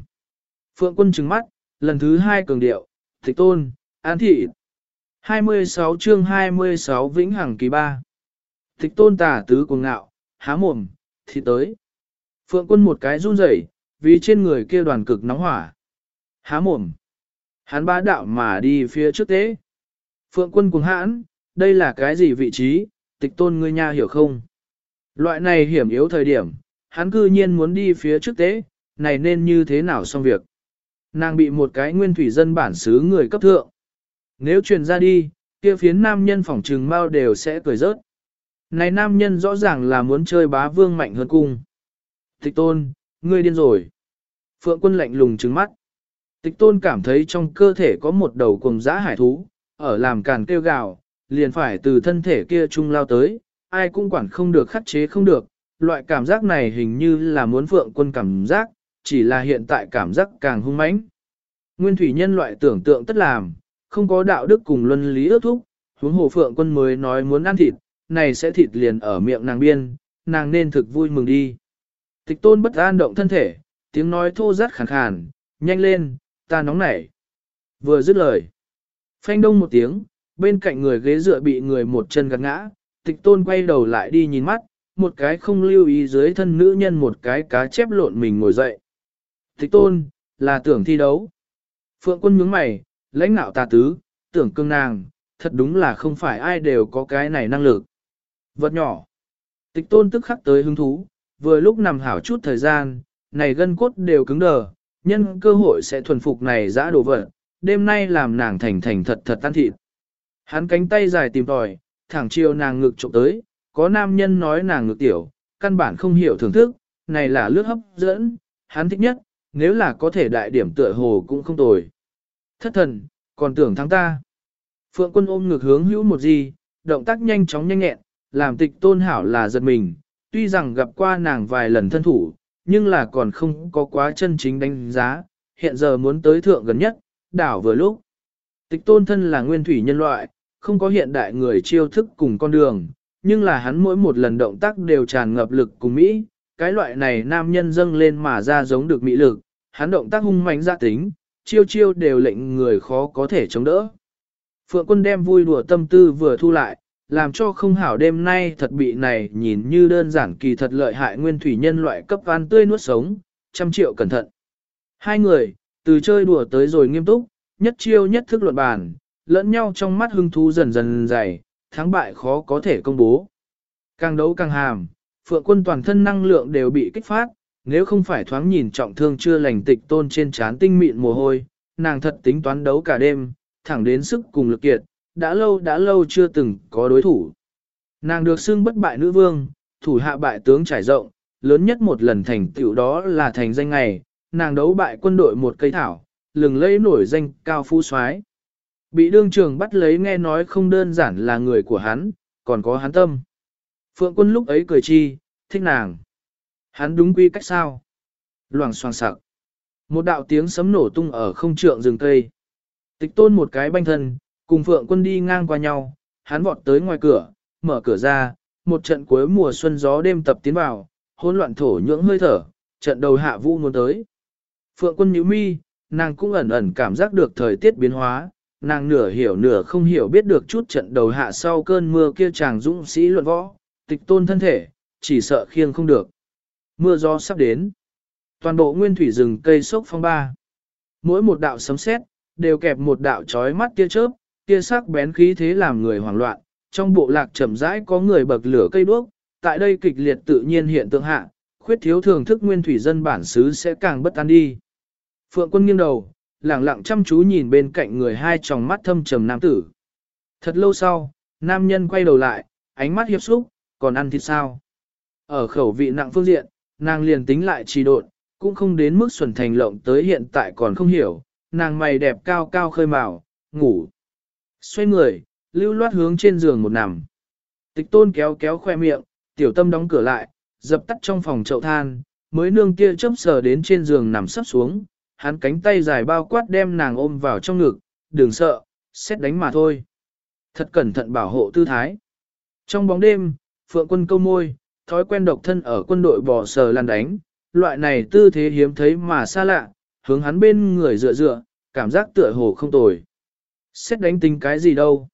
Phượng quân trừng mắt, lần thứ hai cường điệu, Thích tôn, an thị. 26 chương 26 Vĩnh Hằng kỳ 3 Thích tôn tả tứ cuồng ngạo, há mồm, thì tới. Phượng quân một cái run rẩy, vì trên người kia đoàn cực nóng hỏa. Há mồm. Hắn bá đạo mà đi phía trước tế. Phượng quân cuồng hãn, đây là cái gì vị trí, tịch tôn ngươi nha hiểu không? Loại này hiểm yếu thời điểm, hắn cư nhiên muốn đi phía trước tế, này nên như thế nào xong việc? Nàng bị một cái nguyên thủy dân bản xứ người cấp thượng. Nếu truyền ra đi, kia phiến nam nhân phỏng trừng mau đều sẽ cười rớt. Này nam nhân rõ ràng là muốn chơi bá vương mạnh hơn cung. Tịch tôn, ngươi điên rồi. Phượng quân lạnh lùng trừng mắt. Tịch tôn cảm thấy trong cơ thể có một đầu cùng dã hải thú, ở làm càn kêu gào, liền phải từ thân thể kia trung lao tới, ai cũng quản không được khắc chế không được. Loại cảm giác này hình như là muốn phượng quân cảm giác, chỉ là hiện tại cảm giác càng hung mãnh. Nguyên thủy nhân loại tưởng tượng tất làm, không có đạo đức cùng luân lý ước thúc, huống hồ phượng quân mới nói muốn ăn thịt, này sẽ thịt liền ở miệng nàng biên, nàng nên thực vui mừng đi. Tịch tôn bất an động thân thể, tiếng nói thô rát khàn khàn, nhanh lên, ta nóng nảy. Vừa dứt lời. Phanh đông một tiếng, bên cạnh người ghế dựa bị người một chân gạt ngã, tịch tôn quay đầu lại đi nhìn mắt, một cái không lưu ý dưới thân nữ nhân một cái cá chép lộn mình ngồi dậy. Tịch tôn, là tưởng thi đấu. Phượng quân nhướng mày, lãnh nạo tà tứ, tưởng cương nàng, thật đúng là không phải ai đều có cái này năng lực. Vật nhỏ. Tịch tôn tức khắc tới hứng thú, vừa lúc nằm hảo chút thời gian, này gân cốt đều cứng đờ, nhân cơ hội sẽ thuần phục này dã đồ vật, đêm nay làm nàng thành thành thật thật tan thịt. Hắn cánh tay dài tìm tòi, thẳng chiều nàng ngực trộm tới, có nam nhân nói nàng ngực tiểu, căn bản không hiểu thưởng thức, này là lướt hấp dẫn, hắn thích nhất, nếu là có thể đại điểm tựa hồ cũng không tồi. Thất thần, còn tưởng thắng ta. Phượng quân ôm ngược hướng hữu một gì, động tác nhanh chóng nhanh nhẹn, làm tịch tôn hảo là giật mình, tuy rằng gặp qua nàng vài lần thân thủ, nhưng là còn không có quá chân chính đánh giá, hiện giờ muốn tới thượng gần nhất, đảo vừa lúc. Tịch tôn thân là nguyên thủy nhân loại, không có hiện đại người chiêu thức cùng con đường, nhưng là hắn mỗi một lần động tác đều tràn ngập lực cùng Mỹ, cái loại này nam nhân dâng lên mà ra giống được Mỹ lực, hắn động tác hung mạnh ra dạ tính, chiêu chiêu đều lệnh người khó có thể chống đỡ. Phượng quân đem vui đùa tâm tư vừa thu lại, làm cho không hảo đêm nay thật bị này nhìn như đơn giản kỳ thật lợi hại nguyên thủy nhân loại cấp van tươi nuốt sống, trăm triệu cẩn thận. Hai người, từ chơi đùa tới rồi nghiêm túc, nhất chiêu nhất thức luận bàn, lẫn nhau trong mắt hưng thú dần dần dày, thắng bại khó có thể công bố. Càng đấu càng hàm, phượng quân toàn thân năng lượng đều bị kích phát, nếu không phải thoáng nhìn trọng thương chưa lành tịch tôn trên trán tinh mịn mồ hôi, nàng thật tính toán đấu cả đêm, thẳng đến sức cùng lực kiệt, đã lâu đã lâu chưa từng có đối thủ. Nàng được xưng bất bại nữ vương, thủ hạ bại tướng trải rộng, lớn nhất một lần thành tựu đó là thành danh ngày, nàng đấu bại quân đội một cây thảo, lừng lẫy nổi danh cao phú soái. Bị đương trường bắt lấy nghe nói không đơn giản là người của hắn, còn có hắn tâm. Phượng quân lúc ấy cười chi, thích nàng. Hắn đúng quy cách sao? Loảng xoàng sặc. Một đạo tiếng sấm nổ tung ở không trượng rừng cây. Tịch tôn một cái banh thân, cùng Phượng quân đi ngang qua nhau, hắn vọt tới ngoài cửa, mở cửa ra, một trận cuối mùa xuân gió đêm tập tiến vào, hỗn loạn thổ nhưỡng hơi thở, trận đầu hạ vũ muốn tới. Phượng quân nhíu mi, nàng cũng ẩn ẩn cảm giác được thời tiết biến hóa, nàng nửa hiểu nửa không hiểu biết được chút trận đầu hạ sau cơn mưa kia chàng dũng sĩ luận võ, tịch tôn thân thể, chỉ sợ khiêng không được. Mưa gió sắp đến. Toàn bộ nguyên thủy rừng cây sốc phong ba. Mỗi một đạo sấm sét đều kẹp một đạo chói mắt tia chớp, tia sắc bén khí thế làm người hoảng loạn, trong bộ lạc chậm rãi có người bậc lửa cây đuốc, tại đây kịch liệt tự nhiên hiện tượng hạ, khuyết thiếu thưởng thức nguyên thủy dân bản xứ sẽ càng bất an đi. Phượng quân nghiêng đầu, lẳng lặng chăm chú nhìn bên cạnh người hai tròng mắt thâm trầm nam tử. Thật lâu sau, nam nhân quay đầu lại, ánh mắt hiếp xúc, còn ăn thịt sao? Ở khẩu vị nặng phương diện, nàng liền tính lại trì độn, cũng không đến mức xuẩn thành lộng tới hiện tại còn không hiểu, nàng mày đẹp cao cao khơi màu, ngủ. Xoay người, lưu loát hướng trên giường một nằm. Tịch tôn kéo kéo khoe miệng, tiểu tâm đóng cửa lại, dập tắt trong phòng chậu than, mới nương tia chớp sờ đến trên giường nằm sắp xuống, hắn cánh tay dài bao quát đem nàng ôm vào trong ngực, đừng sợ, xét đánh mà thôi. Thật cẩn thận bảo hộ tư thái. Trong bóng đêm, phượng quân câu môi, thói quen độc thân ở quân đội bỏ sờ lăn đánh, loại này tư thế hiếm thấy mà xa lạ, hướng hắn bên người dựa dựa, cảm giác tựa hồ không tồi. Xét đánh tính cái gì đâu.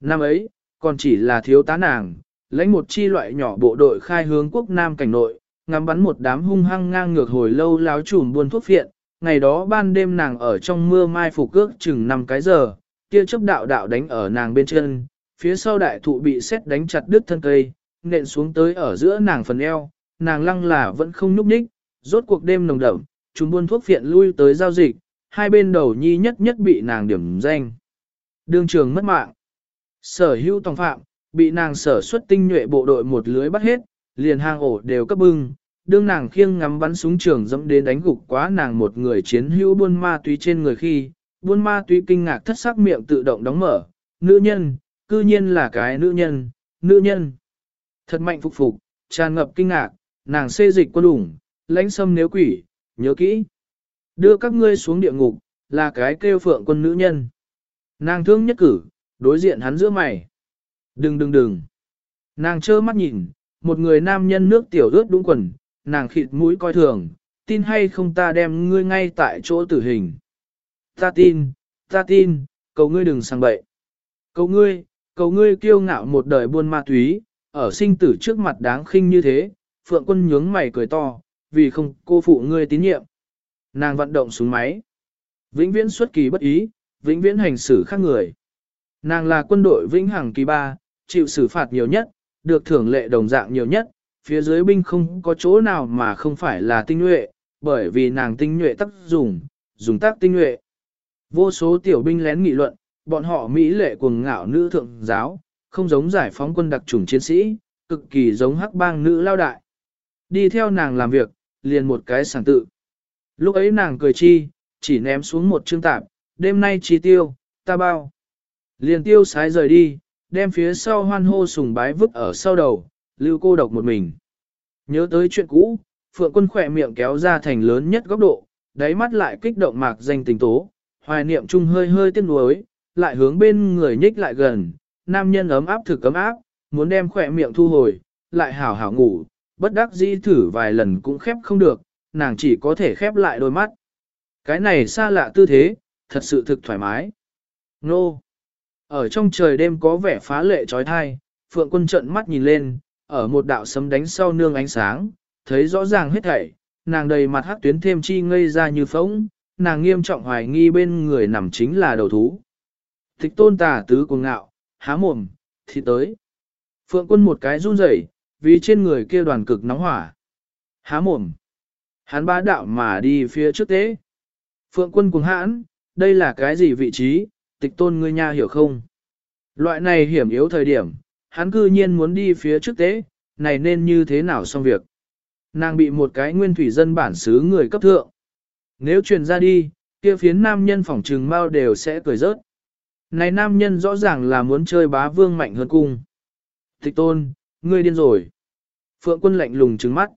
Năm ấy, còn chỉ là thiếu tá nàng, lãnh một chi loại nhỏ bộ đội khai hướng quốc Nam cảnh nội, ngắm bắn một đám hung hăng ngang ngược hồi lâu láo trùm buôn thuốc phiện. Ngày đó ban đêm nàng ở trong mưa mai phục cước chừng 5 cái giờ, kia chớp đạo đạo đánh ở nàng bên chân, phía sau đại thụ bị xét đánh chặt đứt thân cây, nện xuống tới ở giữa nàng phần eo, nàng lăng là vẫn không núp ních, rốt cuộc đêm nồng đậm, chúng buôn thuốc phiện lui tới giao dịch, hai bên đầu nhi nhất nhất bị nàng điểm danh. Đương trường mất mạng. Sở hữu tòng phạm, bị nàng sở xuất tinh nhuệ bộ đội một lưới bắt hết, liền hang ổ đều cấp bưng, đương nàng khiêng ngắm bắn súng trường dẫm đến đánh gục quá nàng một người chiến hữu buôn ma túy trên người khi, buôn ma túy kinh ngạc thất sắc miệng tự động đóng mở, nữ nhân, cư nhiên là cái nữ nhân, nữ nhân. Thật mạnh phục phục, tràn ngập kinh ngạc, nàng xê dịch quân ủng, lãnh sâm nếu quỷ, nhớ kỹ. Đưa các ngươi xuống địa ngục, là cái kêu phượng quân nữ nhân. Nàng thương nhất cử, đối diện hắn giữa mày. Đừng đừng đừng. Nàng trơ mắt nhìn, một người nam nhân nước tiểu ướt đúng quần, nàng khịt mũi coi thường, tin hay không ta đem ngươi ngay tại chỗ tử hình. Ta tin, ta tin, cầu ngươi đừng sang bậy. Cầu ngươi, cầu ngươi kiêu ngạo một đời buôn ma túy, ở sinh tử trước mặt đáng khinh như thế, phượng quân nhướng mày cười to, vì không cô phụ ngươi tín nhiệm. Nàng vận động xuống máy. Vĩnh viễn xuất kỳ bất ý, vĩnh viễn hành xử khác người. Nàng là quân đội vĩnh hằng kỳ ba, chịu xử phạt nhiều nhất, được thưởng lệ đồng dạng nhiều nhất, phía dưới binh không có chỗ nào mà không phải là tinh nhuệ, bởi vì nàng tinh nhuệ tác dùng, dùng tác tinh nhuệ. Vô số tiểu binh lén nghị luận, bọn họ mỹ lệ cuồng ngạo nữ thượng giáo, không giống giải phóng quân đặc chủng chiến sĩ, cực kỳ giống hắc bang nữ lao đại. Đi theo nàng làm việc, liền một cái sản tự. Lúc ấy nàng cười chi, chỉ ném xuống một chương tạp, đêm nay chi tiêu, ta bao. Liền tiêu sái rời đi, đem phía sau hoan hô sùng bái vứt ở sau đầu, lưu cô độc một mình. Nhớ tới chuyện cũ, Phượng quân khỏe miệng kéo ra thành lớn nhất góc độ, đáy mắt lại kích động mạc danh tình tố, hoài niệm chung hơi hơi tiếc nuối, lại hướng bên người nhích lại gần, nam nhân ấm áp thực ấm áp, muốn đem khỏe miệng thu hồi, lại hảo hảo ngủ, bất đắc dĩ thử vài lần cũng khép không được, nàng chỉ có thể khép lại đôi mắt. Cái này xa lạ tư thế, thật sự thực thoải mái. Nô! Ở trong trời đêm có vẻ phá lệ trói thai, phượng quân trận mắt nhìn lên, ở một đạo sấm đánh sau nương ánh sáng, thấy rõ ràng hết thảy, nàng đầy mặt hắc tuyến thêm chi ngây ra như phóng, nàng nghiêm trọng hoài nghi bên người nằm chính là đầu thú. Thích tôn tà tứ cuồng ngạo, há mồm, thì tới. Phượng quân một cái run rẩy, vì trên người kia đoàn cực nóng hỏa. Há mồm. Hắn bá đạo mà đi phía trước tế. Phượng quân cùng hãn, đây là cái gì vị trí, tịch tôn ngươi nha hiểu không? Loại này hiểm yếu thời điểm, hắn cư nhiên muốn đi phía trước tế, này nên như thế nào xong việc? Nàng bị một cái nguyên thủy dân bản xứ người cấp thượng. Nếu truyền ra đi, kia phiến nam nhân phỏng trừng mau đều sẽ cười rớt. Này nam nhân rõ ràng là muốn chơi bá vương mạnh hơn cung. Tịch tôn, ngươi điên rồi. Phượng quân lạnh lùng trừng mắt.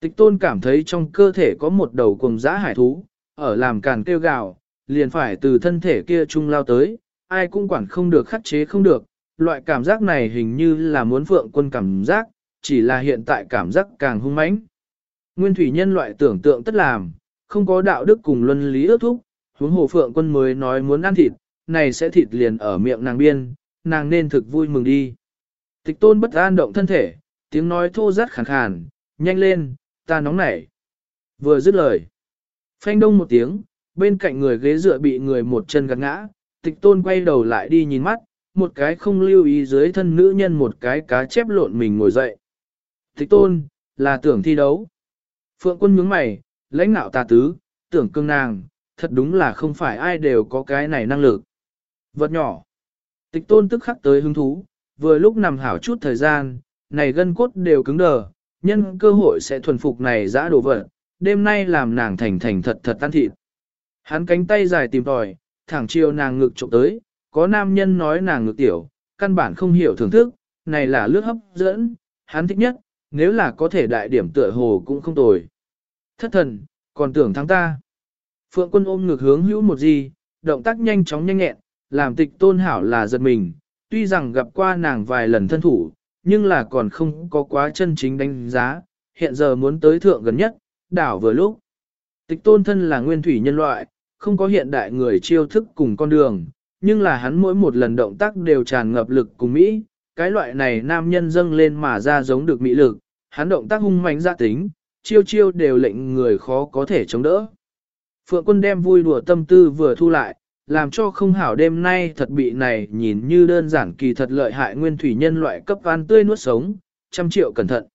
Tịch tôn cảm thấy trong cơ thể có một đầu cùng giã hải thú, ở làm càn kêu gào, liền phải từ thân thể kia trung lao tới, ai cũng quản không được khắc chế không được. Loại cảm giác này hình như là muốn phượng quân cảm giác, chỉ là hiện tại cảm giác càng hung mãnh. Nguyên thủy nhân loại tưởng tượng tất làm, không có đạo đức cùng luân lý ước thúc, huống hồ phượng quân mới nói muốn ăn thịt, này sẽ thịt liền ở miệng nàng biên, nàng nên thực vui mừng đi. Tịch tôn bất an động thân thể, tiếng nói thô rát khàn khàn, nhanh lên, ta nóng nảy. Vừa dứt lời. Phanh đông một tiếng, bên cạnh người ghế dựa bị người một chân gạt ngã, tịch tôn quay đầu lại đi nhìn mắt, một cái không lưu ý dưới thân nữ nhân một cái cá chép lộn mình ngồi dậy. Thích tôn, là tưởng thi đấu. Phượng quân nhướng mày, lãnh nạo tà tứ, tưởng cương nàng, thật đúng là không phải ai đều có cái này năng lực. Vật nhỏ. Tịch tôn tức khắc tới hứng thú, vừa lúc nằm hảo chút thời gian, này gân cốt đều cứng đờ, nhân cơ hội sẽ thuần phục này dã đồ vật, đêm nay làm nàng thành thành thật thật tan thịt. Hắn cánh tay dài tìm tòi, thẳng chiều nàng ngực trộm tới, có nam nhân nói nàng ngực tiểu, căn bản không hiểu thưởng thức, này là lướt hấp dẫn, hắn thích nhất, nếu là có thể đại điểm tựa hồ cũng không tồi. Thất thần, còn tưởng thắng ta. Phượng quân ôm ngực hướng hữu một gì, động tác nhanh chóng nhanh nhẹn, làm tịch tôn hảo là giật mình, tuy rằng gặp qua nàng vài lần thân thủ, nhưng là còn không có quá chân chính đánh giá, hiện giờ muốn tới thượng gần nhất, đảo vừa lúc. Tịch tôn thân là nguyên thủy nhân loại, không có hiện đại người chiêu thức cùng con đường, nhưng là hắn mỗi một lần động tác đều tràn ngập lực cùng Mỹ, cái loại này nam nhân dâng lên mà ra giống được mỹ lực, hắn động tác hung mãnh ra tính, chiêu chiêu đều lệnh người khó có thể chống đỡ. Phượng quân đem vui đùa tâm tư vừa thu lại, làm cho không hảo đêm nay thật bị này nhìn như đơn giản kỳ thật lợi hại nguyên thủy nhân loại cấp van tươi nuốt sống, trăm triệu cẩn thận.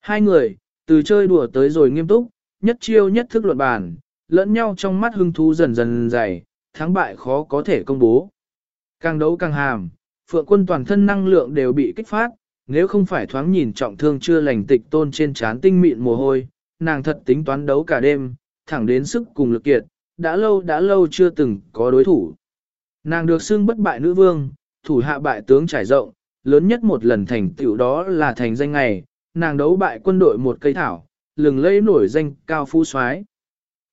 Hai người, từ chơi đùa tới rồi nghiêm túc, nhất chiêu nhất thức luận bàn, lẫn nhau trong mắt hưng thú dần dần dày, thắng bại khó có thể công bố. Càng đấu càng hàm, phượng quân toàn thân năng lượng đều bị kích phát, nếu không phải thoáng nhìn trọng thương chưa lành tịch tôn trên trán tinh mịn mồ hôi, nàng thật tính toán đấu cả đêm, thẳng đến sức cùng lực kiệt, đã lâu đã lâu chưa từng có đối thủ. Nàng được xưng bất bại nữ vương, thủ hạ bại tướng trải rộng, lớn nhất một lần thành tựu đó là thành danh ngày, nàng đấu bại quân đội một cây thảo, lừng lẫy nổi danh cao phu soái.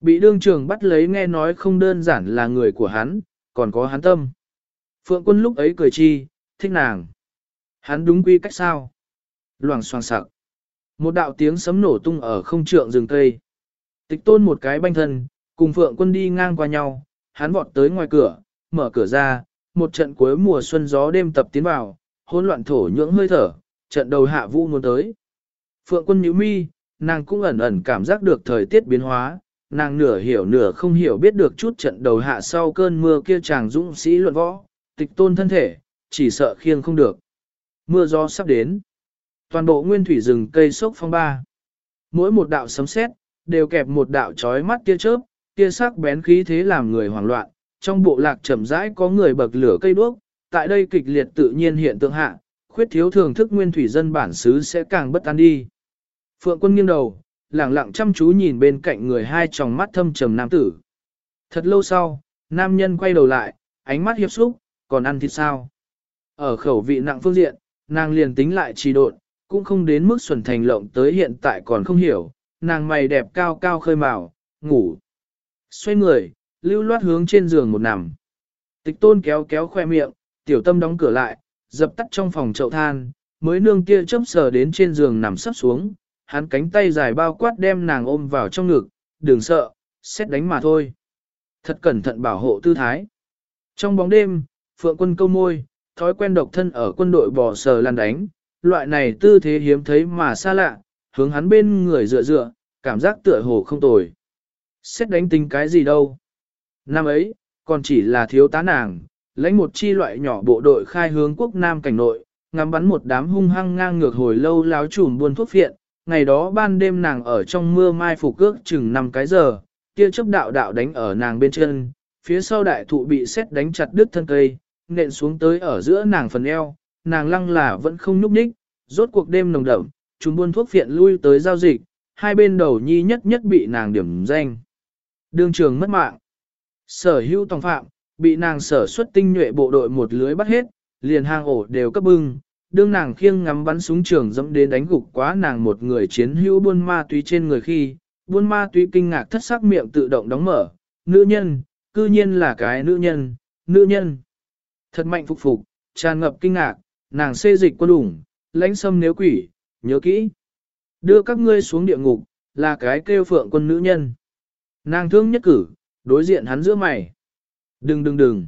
Bị đương trường bắt lấy nghe nói không đơn giản là người của hắn, còn có hắn tâm. Phượng quân lúc ấy cười chi, thích nàng. Hắn đúng quy cách sao? Loảng xoàng sặc. Một đạo tiếng sấm nổ tung ở không trượng rừng cây. Tịch tôn một cái banh thân, cùng Phượng quân đi ngang qua nhau, hắn vọt tới ngoài cửa, mở cửa ra, một trận cuối mùa xuân gió đêm tập tiến vào, hỗn loạn thổ nhưỡng hơi thở, trận đầu hạ vũ muốn tới. Phượng quân nhíu mi, nàng cũng ẩn ẩn cảm giác được thời tiết biến hóa, nàng nửa hiểu nửa không hiểu biết được chút trận đầu hạ sau cơn mưa kia chàng dũng sĩ luận võ, tịch tôn thân thể, chỉ sợ khiêng không được. Mưa gió sắp đến. Toàn bộ nguyên thủy rừng cây sốc phong ba. Mỗi một đạo sấm sét đều kẹp một đạo chói mắt tia chớp, kia sắc bén khí thế làm người hoảng loạn. Trong bộ lạc chậm rãi có người bậc lửa cây đuốc, tại đây kịch liệt tự nhiên hiện tượng hạ, khuyết thiếu thưởng thức nguyên thủy dân bản xứ sẽ càng bất an đi. Phượng quân nghiêng đầu, lẳng lặng chăm chú nhìn bên cạnh người hai tròng mắt thâm trầm nam tử. Thật lâu sau, nam nhân quay đầu lại, ánh mắt hiếp xúc, còn ăn thịt sao? Ở khẩu vị nặng phương diện, nàng liền tính lại trì độn, cũng không đến mức xuẩn thành lộng tới hiện tại còn không hiểu, nàng mày đẹp cao cao khơi màu, ngủ. Xoay người, lưu loát hướng trên giường một nằm. Tịch tôn kéo kéo khoe miệng, tiểu tâm đóng cửa lại, dập tắt trong phòng chậu than, mới nương kia chớp sờ đến trên giường nằm sắp xuống, hắn cánh tay dài bao quát đem nàng ôm vào trong ngực, đừng sợ, xét đánh mà thôi. Thật cẩn thận bảo hộ tư thái. Trong bóng đêm, phượng quân câu môi, thói quen độc thân ở quân đội bò sờ lan đánh, loại này tư thế hiếm thấy mà xa lạ, hướng hắn bên người dựa dựa, cảm giác tựa hồ không tồi. Xét đánh tính cái gì đâu. Năm ấy, còn chỉ là thiếu tá nàng, lãnh một chi loại nhỏ bộ đội khai hướng quốc Nam cảnh nội, ngắm bắn một đám hung hăng ngang ngược hồi lâu láo trùm buôn thuốc phiện. Ngày đó ban đêm nàng ở trong mưa mai phục cước chừng 5 cái giờ, kia chớp đạo đạo đánh ở nàng bên chân, phía sau đại thụ bị xét đánh chặt đứt thân cây, nện xuống tới ở giữa nàng phần eo, nàng lăng là vẫn không nhúc nhích, rốt cuộc đêm nồng đậm, chúng buôn thuốc phiện lui tới giao dịch, hai bên đầu nhi nhất nhất bị nàng điểm danh đương trường mất mạng. Sở hữu tòng phạm, bị nàng sở xuất tinh nhuệ bộ đội một lưới bắt hết, liền hang ổ đều cấp bưng. Đương nàng khiêng ngắm bắn súng trường dẫm đến đánh gục quá nàng một người chiến hữu buôn ma túy trên người khi, buôn ma túy kinh ngạc thất sắc miệng tự động đóng mở, nữ nhân, cư nhiên là cái nữ nhân, nữ nhân. Thật mạnh phục phục, tràn ngập kinh ngạc, nàng xê dịch quân đủng, lãnh sâm nếu quỷ, nhớ kỹ. Đưa các ngươi xuống địa ngục, là cái kêu phượng quân nữ nhân. Nàng thương nhất cử, đối diện hắn giữa mày. Đừng đừng đừng.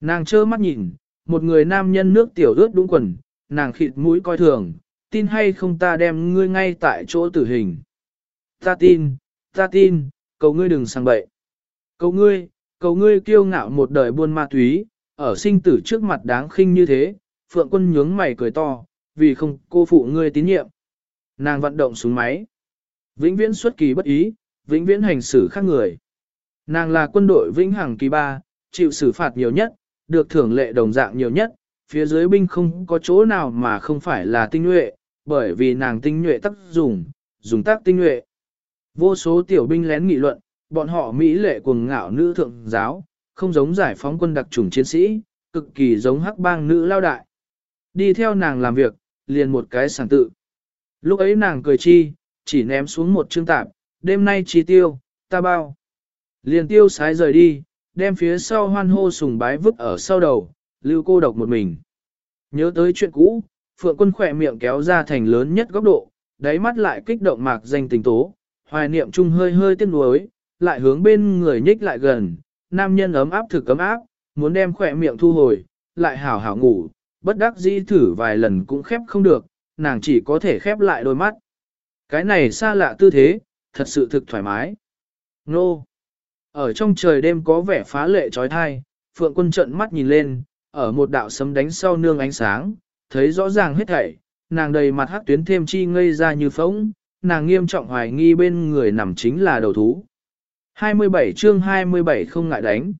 Nàng trơ mắt nhìn, một người nam nhân nước tiểu ướt đúng quần, nàng khịt mũi coi thường, tin hay không ta đem ngươi ngay tại chỗ tử hình. Ta tin, ta tin, cầu ngươi đừng sang bậy. Cầu ngươi, cầu ngươi kiêu ngạo một đời buôn ma túy, ở sinh tử trước mặt đáng khinh như thế, Phượng quân nhướng mày cười to, vì không cô phụ ngươi tín nhiệm. Nàng vận động xuống máy. Vĩnh viễn xuất kỳ bất ý, vĩnh viễn hành xử khác người. Nàng là quân đội vĩnh hằng kỳ ba, chịu xử phạt nhiều nhất, được thưởng lệ đồng dạng nhiều nhất, phía dưới binh không có chỗ nào mà không phải là tinh nhuệ, bởi vì nàng tinh nhuệ tác dùng, dùng tác tinh nhuệ. Vô số tiểu binh lén nghị luận, bọn họ Mỹ lệ cuồng ngạo nữ thượng giáo, không giống giải phóng quân đặc chủng chiến sĩ, cực kỳ giống hắc bang nữ lao đại. Đi theo nàng làm việc, liền một cái sảng tự. Lúc ấy nàng cười chi, chỉ ném xuống một chương tạp, đêm nay chi tiêu, ta bao. Liền tiêu sái rời đi, đem phía sau hoan hô sùng bái vứt ở sau đầu, lưu cô độc một mình. Nhớ tới chuyện cũ, Phượng quân khỏe miệng kéo ra thành lớn nhất góc độ, đáy mắt lại kích động mạc danh tình tố, hoài niệm chung hơi hơi tiếc nuối, lại hướng bên người nhích lại gần, nam nhân ấm áp thực ấm áp, muốn đem khỏe miệng thu hồi, lại hảo hảo ngủ, bất đắc dĩ thử vài lần cũng khép không được, nàng chỉ có thể khép lại đôi mắt. Cái này xa lạ tư thế, thật sự thực thoải mái. Nô! Ở trong trời đêm có vẻ phá lệ trói thai, Phượng quân trận mắt nhìn lên, ở một đạo sấm đánh sau nương ánh sáng, thấy rõ ràng hết thảy, nàng đầy mặt hắc tuyến thêm chi ngây ra như phóng, nàng nghiêm trọng hoài nghi bên người nằm chính là đầu thú. 27 chương 27 không ngại đánh.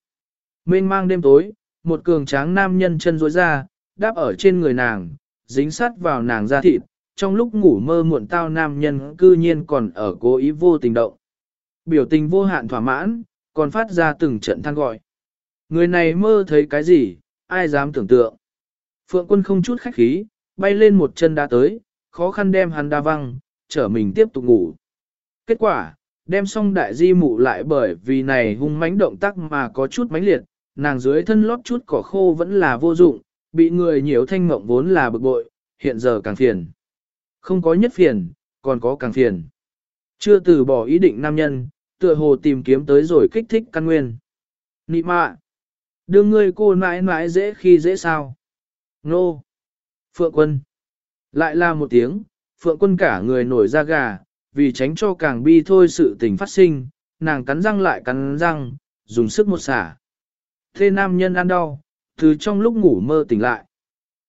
Mênh mang đêm tối, một cường tráng nam nhân chân rối ra, đáp ở trên người nàng, dính sát vào nàng da thịt, trong lúc ngủ mơ muộn tao nam nhân cư nhiên còn ở cố ý vô tình động. Biểu tình vô hạn thỏa mãn, còn phát ra từng trận than gọi. Người này mơ thấy cái gì, ai dám tưởng tượng. Phượng quân không chút khách khí, bay lên một chân đá tới, khó khăn đem hắn đa văng, trở mình tiếp tục ngủ. Kết quả, đem xong đại di mụ lại bởi vì này hung mãnh động tác mà có chút mãnh liệt, nàng dưới thân lót chút cỏ khô vẫn là vô dụng, bị người nhiều thanh mộng vốn là bực bội, hiện giờ càng phiền. Không có nhất phiền, còn có càng phiền. Chưa từ bỏ ý định nam nhân, tựa hồ tìm kiếm tới rồi kích thích căn nguyên. Nị mạ! Đưa ngươi cô mãi mãi dễ khi dễ sao? Nô! Phượng quân! Lại là một tiếng, Phượng quân cả người nổi da gà, vì tránh cho càng bi thôi sự tình phát sinh, nàng cắn răng lại cắn răng, dùng sức một xả. Thế nam nhân ăn đau, từ trong lúc ngủ mơ tỉnh lại.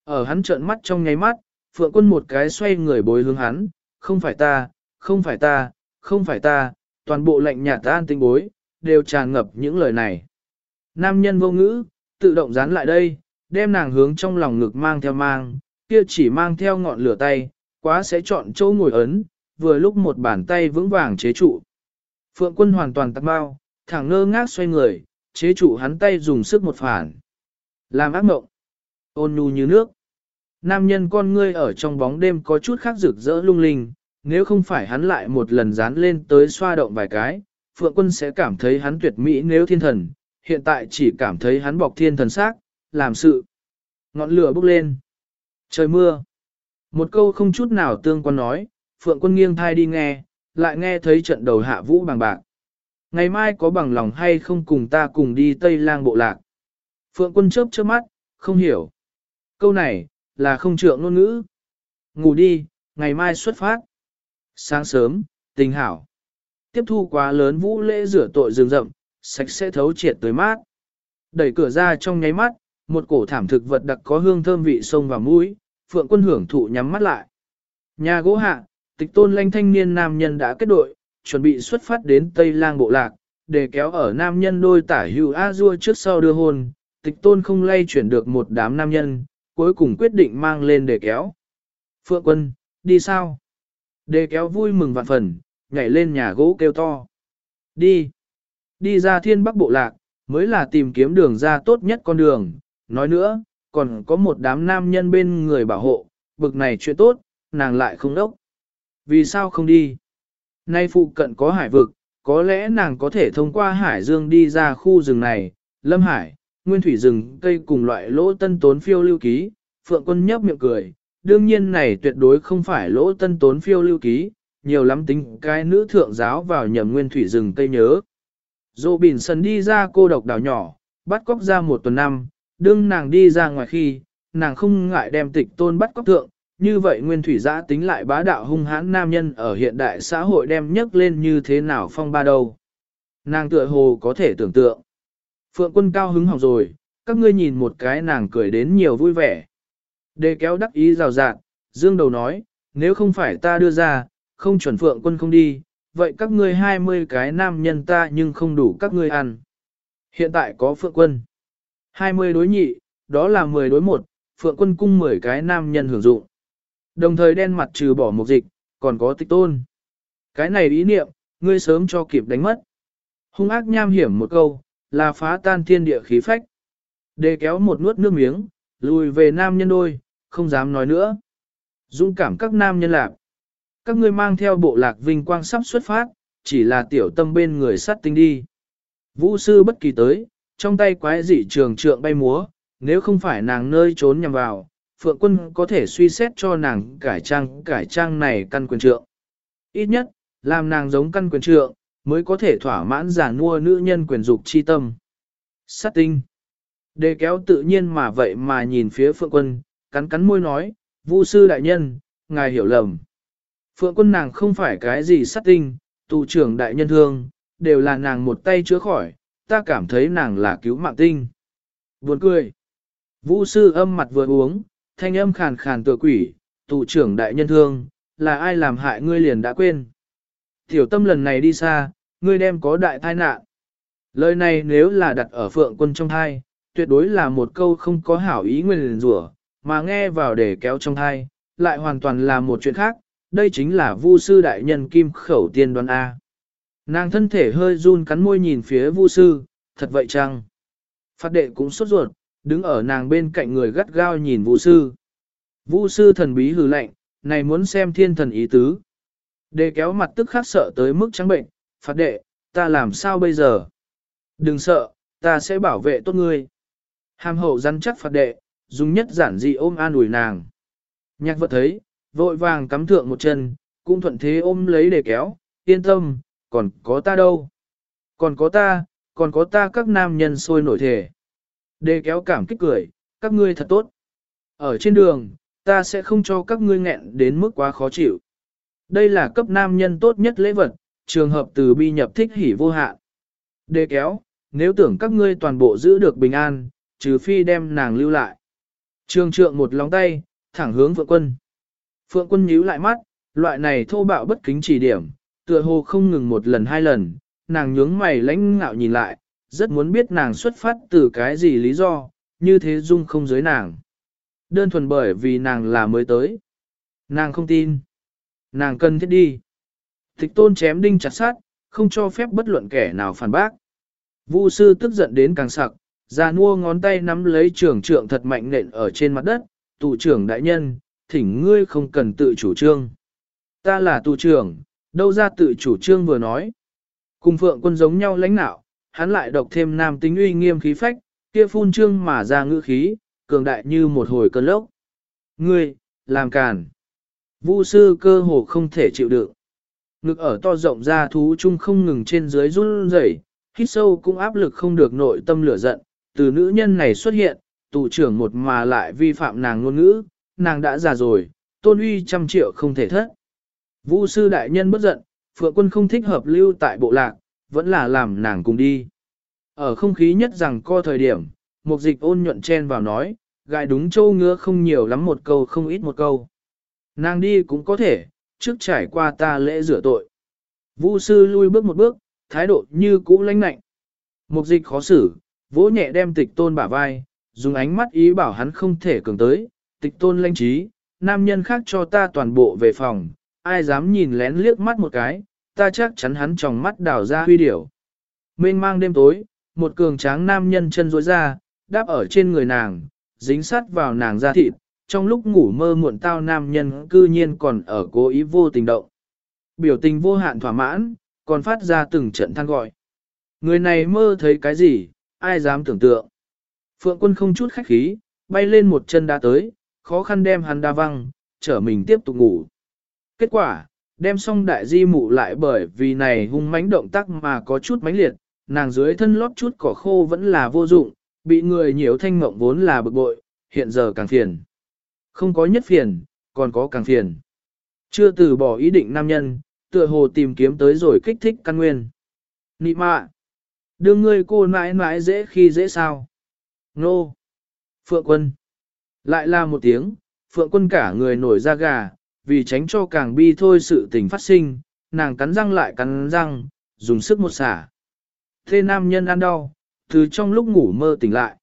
Ở hắn trợn mắt trong nháy mắt, Phượng quân một cái xoay người bối hướng hắn, không phải ta, không phải ta, không phải ta, toàn bộ lệnh nhà ta an tinh bối, đều tràn ngập những lời này. Nam nhân vô ngữ, tự động dán lại đây, đem nàng hướng trong lòng ngực mang theo mang, kia chỉ mang theo ngọn lửa tay, quá sẽ chọn chỗ ngồi ấn, vừa lúc một bàn tay vững vàng chế trụ. Phượng quân hoàn toàn tắt bao, thẳng ngơ ngác xoay người, chế trụ hắn tay dùng sức một phản. Làm ác mộng, ôn nhu như nước. Nam nhân con ngươi ở trong bóng đêm có chút khác rực rỡ lung linh, nếu không phải hắn lại một lần dán lên tới xoa động vài cái, Phượng quân sẽ cảm thấy hắn tuyệt mỹ nếu thiên thần, hiện tại chỉ cảm thấy hắn bọc thiên thần xác, làm sự. Ngọn lửa bốc lên. Trời mưa. Một câu không chút nào tương quan nói, Phượng quân nghiêng thai đi nghe, lại nghe thấy trận đầu hạ vũ bằng bạc. Ngày mai có bằng lòng hay không cùng ta cùng đi Tây Lang bộ lạc. Phượng quân chớp chớp mắt, không hiểu. Câu này, là không trượng ngôn ngữ. Ngủ đi, ngày mai xuất phát. Sáng sớm, tình hảo. Tiếp thu quá lớn vũ lễ rửa tội rừng rậm, sạch sẽ thấu triệt tới mát. Đẩy cửa ra trong nháy mắt, một cổ thảm thực vật đặc có hương thơm vị sông vào mũi, phượng quân hưởng thụ nhắm mắt lại. Nhà gỗ hạ, tịch tôn lanh thanh niên nam nhân đã kết đội, chuẩn bị xuất phát đến Tây Lang bộ lạc, để kéo ở nam nhân đôi tả hữu a dua trước sau đưa hôn, tịch tôn không lay chuyển được một đám nam nhân, cuối cùng quyết định mang lên để kéo. Phượng quân, đi sao? Đề kéo vui mừng vạn phần, nhảy lên nhà gỗ kêu to. Đi! Đi ra thiên bắc bộ lạc, mới là tìm kiếm đường ra tốt nhất con đường. Nói nữa, còn có một đám nam nhân bên người bảo hộ, bực này chuyện tốt, nàng lại không đốc. Vì sao không đi? Nay phụ cận có hải vực, có lẽ nàng có thể thông qua hải dương đi ra khu rừng này, lâm hải, nguyên thủy rừng cây cùng loại lỗ tân tốn phiêu lưu ký, phượng quân nhấp miệng cười, đương nhiên này tuyệt đối không phải lỗ tân tốn phiêu lưu ký, nhiều lắm tính cái nữ thượng giáo vào nhầm nguyên thủy rừng cây nhớ. Dô Bình sần đi ra cô độc đảo nhỏ, bắt cóc ra một tuần năm, đương nàng đi ra ngoài khi, nàng không ngại đem tịch tôn bắt cóc thượng, như vậy nguyên thủy giã tính lại bá đạo hung hãn nam nhân ở hiện đại xã hội đem nhấc lên như thế nào phong ba đâu. Nàng tựa hồ có thể tưởng tượng. Phượng quân cao hứng hỏng rồi, các ngươi nhìn một cái nàng cười đến nhiều vui vẻ. Đề kéo đắc ý rào rạt, dương đầu nói, nếu không phải ta đưa ra, không chuẩn phượng quân không đi, vậy các ngươi 20 cái nam nhân ta nhưng không đủ các ngươi ăn. Hiện tại có phượng quân. 20 đối nhị, đó là 10 đối 1, phượng quân cung 10 cái nam nhân hưởng dụng. Đồng thời đen mặt trừ bỏ một dịch, còn có tịch tôn. Cái này ý niệm, ngươi sớm cho kịp đánh mất. Hung ác nham hiểm một câu, là phá tan thiên địa khí phách. Đề kéo một nuốt nước miếng, lùi về nam nhân đôi, không dám nói nữa. Dung cảm các nam nhân lạc. Các ngươi mang theo bộ lạc vinh quang sắp xuất phát, chỉ là tiểu tâm bên người sát tinh đi. Vũ sư bất kỳ tới, trong tay quái dị trường trượng bay múa, nếu không phải nàng nơi trốn nhằm vào, phượng quân có thể suy xét cho nàng cải trang cải trang này căn quyền trượng. Ít nhất, làm nàng giống căn quyền trượng, mới có thể thỏa mãn giả mua nữ nhân quyền dục chi tâm. Sát tinh. Đề kéo tự nhiên mà vậy mà nhìn phía phượng quân, cắn cắn môi nói, Vu sư đại nhân, ngài hiểu lầm. Phượng quân nàng không phải cái gì sát tinh, tù trưởng đại nhân thương, đều là nàng một tay chữa khỏi, ta cảm thấy nàng là cứu mạng tinh. Buồn cười. Vũ sư âm mặt vừa uống, thanh âm khàn khàn tựa quỷ, tù trưởng đại nhân thương, là ai làm hại ngươi liền đã quên. Tiểu tâm lần này đi xa, ngươi đem có đại tai nạn. Lời này nếu là đặt ở phượng quân trong thai, tuyệt đối là một câu không có hảo ý nguyên rủa, mà nghe vào để kéo trong thai, lại hoàn toàn là một chuyện khác, đây chính là vu sư đại nhân kim khẩu tiên đoán A. Nàng thân thể hơi run cắn môi nhìn phía vu sư, thật vậy chăng? Phát đệ cũng sốt ruột, đứng ở nàng bên cạnh người gắt gao nhìn vu sư. Vu sư thần bí hừ lạnh, này muốn xem thiên thần ý tứ. Đề kéo mặt tức khắc sợ tới mức trắng bệnh, phạt đệ, ta làm sao bây giờ? Đừng sợ, ta sẽ bảo vệ tốt ngươi. Hàm hậu rắn chắc phạt đệ, dùng nhất giản dị ôm an ủi nàng. Nhạc vật thấy, vội vàng cắm thượng một chân, cũng thuận thế ôm lấy để kéo, yên tâm, còn có ta đâu. Còn có ta, còn có ta các nam nhân sôi nổi thể. Đề kéo cảm kích cười, các ngươi thật tốt. Ở trên đường, ta sẽ không cho các ngươi nghẹn đến mức quá khó chịu. Đây là cấp nam nhân tốt nhất lễ vật, trường hợp từ bi nhập thích hỉ vô hạn. Đề kéo, nếu tưởng các ngươi toàn bộ giữ được bình an, trừ phi đem nàng lưu lại. Trường trượng một lòng tay, thẳng hướng Phượng Quân. Phượng Quân nhíu lại mắt, loại này thô bạo bất kính chỉ điểm, tựa hồ không ngừng một lần hai lần, nàng nhướng mày lãnh ngạo nhìn lại, rất muốn biết nàng xuất phát từ cái gì lý do, như thế dung không giới nàng. Đơn thuần bởi vì nàng là mới tới. Nàng không tin. Nàng cần thiết đi thịch tôn chém đinh chặt sát, không cho phép bất luận kẻ nào phản bác. Vu sư tức giận đến càng sặc, ra nua ngón tay nắm lấy trưởng trượng thật mạnh nện ở trên mặt đất, tù trưởng đại nhân, thỉnh ngươi không cần tự chủ trương. Ta là tù trưởng, đâu ra tự chủ trương vừa nói. Cùng phượng quân giống nhau lãnh nạo, hắn lại độc thêm nam tính uy nghiêm khí phách, kia phun trương mà ra ngữ khí, cường đại như một hồi cơn lốc. Ngươi, làm càn. Vu sư cơ hồ không thể chịu đựng. Ngực ở to rộng ra thú chung không ngừng trên dưới run rẩy, hít sâu cũng áp lực không được nội tâm lửa giận, từ nữ nhân này xuất hiện, tù trưởng một mà lại vi phạm nàng ngôn ngữ, nàng đã già rồi, tôn uy trăm triệu không thể thất. Vũ sư đại nhân bất giận, phượng quân không thích hợp lưu tại bộ lạc, vẫn là làm nàng cùng đi. Ở không khí nhất rằng co thời điểm, một dịch ôn nhuận chen vào nói, gại đúng châu ngứa không nhiều lắm một câu không ít một câu. Nàng đi cũng có thể, trước trải qua ta lễ rửa tội. Vu sư lui bước một bước, thái độ như cũ lãnh nạnh. Mục dịch khó xử, vỗ nhẹ đem tịch tôn bả vai, dùng ánh mắt ý bảo hắn không thể cường tới, tịch tôn lãnh trí, nam nhân khác cho ta toàn bộ về phòng, ai dám nhìn lén liếc mắt một cái, ta chắc chắn hắn trong mắt đào ra huy điểu. Mênh mang đêm tối, một cường tráng nam nhân chân rối ra, đáp ở trên người nàng, dính sát vào nàng da thịt, trong lúc ngủ mơ muộn tao nam nhân cư nhiên còn ở cố ý vô tình động. Biểu tình vô hạn thỏa mãn, còn phát ra từng trận than gọi. Người này mơ thấy cái gì, ai dám tưởng tượng. Phượng quân không chút khách khí, bay lên một chân đá tới, khó khăn đem hắn đa văng, trở mình tiếp tục ngủ. Kết quả, đem xong đại di mụ lại bởi vì này hung mãnh động tác mà có chút mãnh liệt, nàng dưới thân lót chút cỏ khô vẫn là vô dụng, bị người nhiều thanh mộng vốn là bực bội, hiện giờ càng phiền. Không có nhất phiền, còn có càng phiền. Chưa từ bỏ ý định nam nhân, tựa hồ tìm kiếm tới rồi kích thích căn nguyên. Nị mạ! Đương ngươi cô mãi mãi dễ khi dễ sao. Nô! Phượng quân! Lại là một tiếng, Phượng quân cả người nổi da gà, vì tránh cho càng bi thôi sự tình phát sinh, nàng cắn răng lại cắn răng, dùng sức một xả. Thế nam nhân ăn đau, từ trong lúc ngủ mơ tỉnh lại.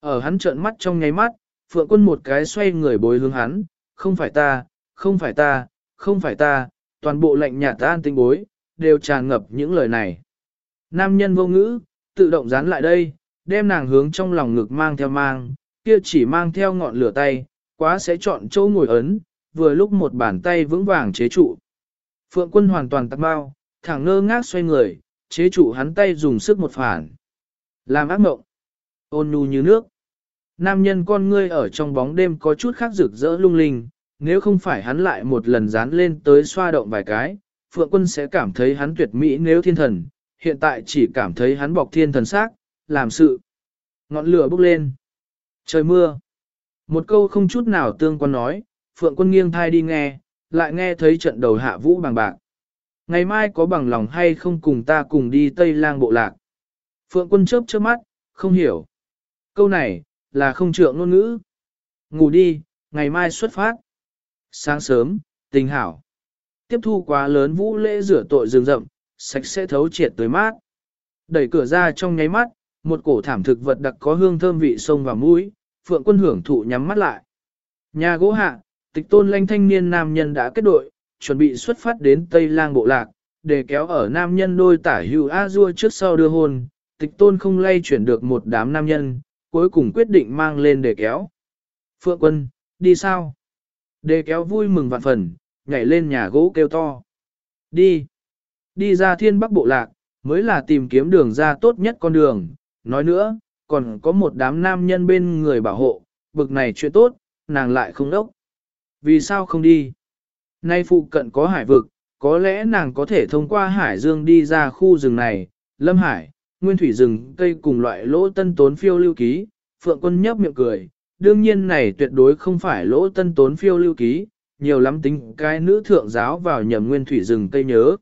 Ở hắn trợn mắt trong nháy mắt, Phượng quân một cái xoay người bối hướng hắn, không phải ta, không phải ta, không phải ta, toàn bộ lệnh nhà ta an tinh bối, đều tràn ngập những lời này. Nam nhân vô ngữ, tự động dán lại đây, đem nàng hướng trong lòng ngực mang theo mang, kia chỉ mang theo ngọn lửa tay, quá sẽ chọn chỗ ngồi ấn, vừa lúc một bàn tay vững vàng chế trụ. Phượng quân hoàn toàn tắt bao, thẳng ngơ ngác xoay người, chế trụ hắn tay dùng sức một phản. Làm ác mộng, ôn nhu như nước. Nam nhân con ngươi ở trong bóng đêm có chút khác rực rỡ lung linh, nếu không phải hắn lại một lần dán lên tới xoa động vài cái, Phượng quân sẽ cảm thấy hắn tuyệt mỹ nếu thiên thần, hiện tại chỉ cảm thấy hắn bọc thiên thần xác, làm sự. Ngọn lửa bốc lên. Trời mưa. Một câu không chút nào tương quan nói, Phượng quân nghiêng thai đi nghe, lại nghe thấy trận đầu hạ vũ bằng bạc. Ngày mai có bằng lòng hay không cùng ta cùng đi Tây Lang bộ lạc. Phượng quân chớp chớp mắt, không hiểu. Câu này, là không trượng ngôn ngữ. Ngủ đi, ngày mai xuất phát. Sáng sớm, tình hảo. Tiếp thu quá lớn vũ lễ rửa tội rừng rậm, sạch sẽ thấu triệt tới mát. Đẩy cửa ra trong nháy mắt, một cổ thảm thực vật đặc có hương thơm vị sông vào mũi, phượng quân hưởng thụ nhắm mắt lại. Nhà gỗ hạ, tịch tôn lanh thanh niên nam nhân đã kết đội, chuẩn bị xuất phát đến Tây Lang bộ lạc, để kéo ở nam nhân đôi tả hưu a dua trước sau đưa hôn, tịch tôn không lay chuyển được một đám nam nhân, cuối cùng quyết định mang lên để kéo. Phượng quân, đi sao? Đề kéo vui mừng vạn phần, nhảy lên nhà gỗ kêu to. Đi! Đi ra thiên bắc bộ lạc, mới là tìm kiếm đường ra tốt nhất con đường. Nói nữa, còn có một đám nam nhân bên người bảo hộ, bực này chuyện tốt, nàng lại không đốc. Vì sao không đi? Nay phụ cận có hải vực, có lẽ nàng có thể thông qua hải dương đi ra khu rừng này, lâm hải, nguyên thủy rừng cây cùng loại lỗ tân tốn phiêu lưu ký, phượng quân nhấp miệng cười, đương nhiên này tuyệt đối không phải lỗ tân tốn phiêu lưu ký, nhiều lắm tính cái nữ thượng giáo vào nhầm nguyên thủy rừng cây nhớ.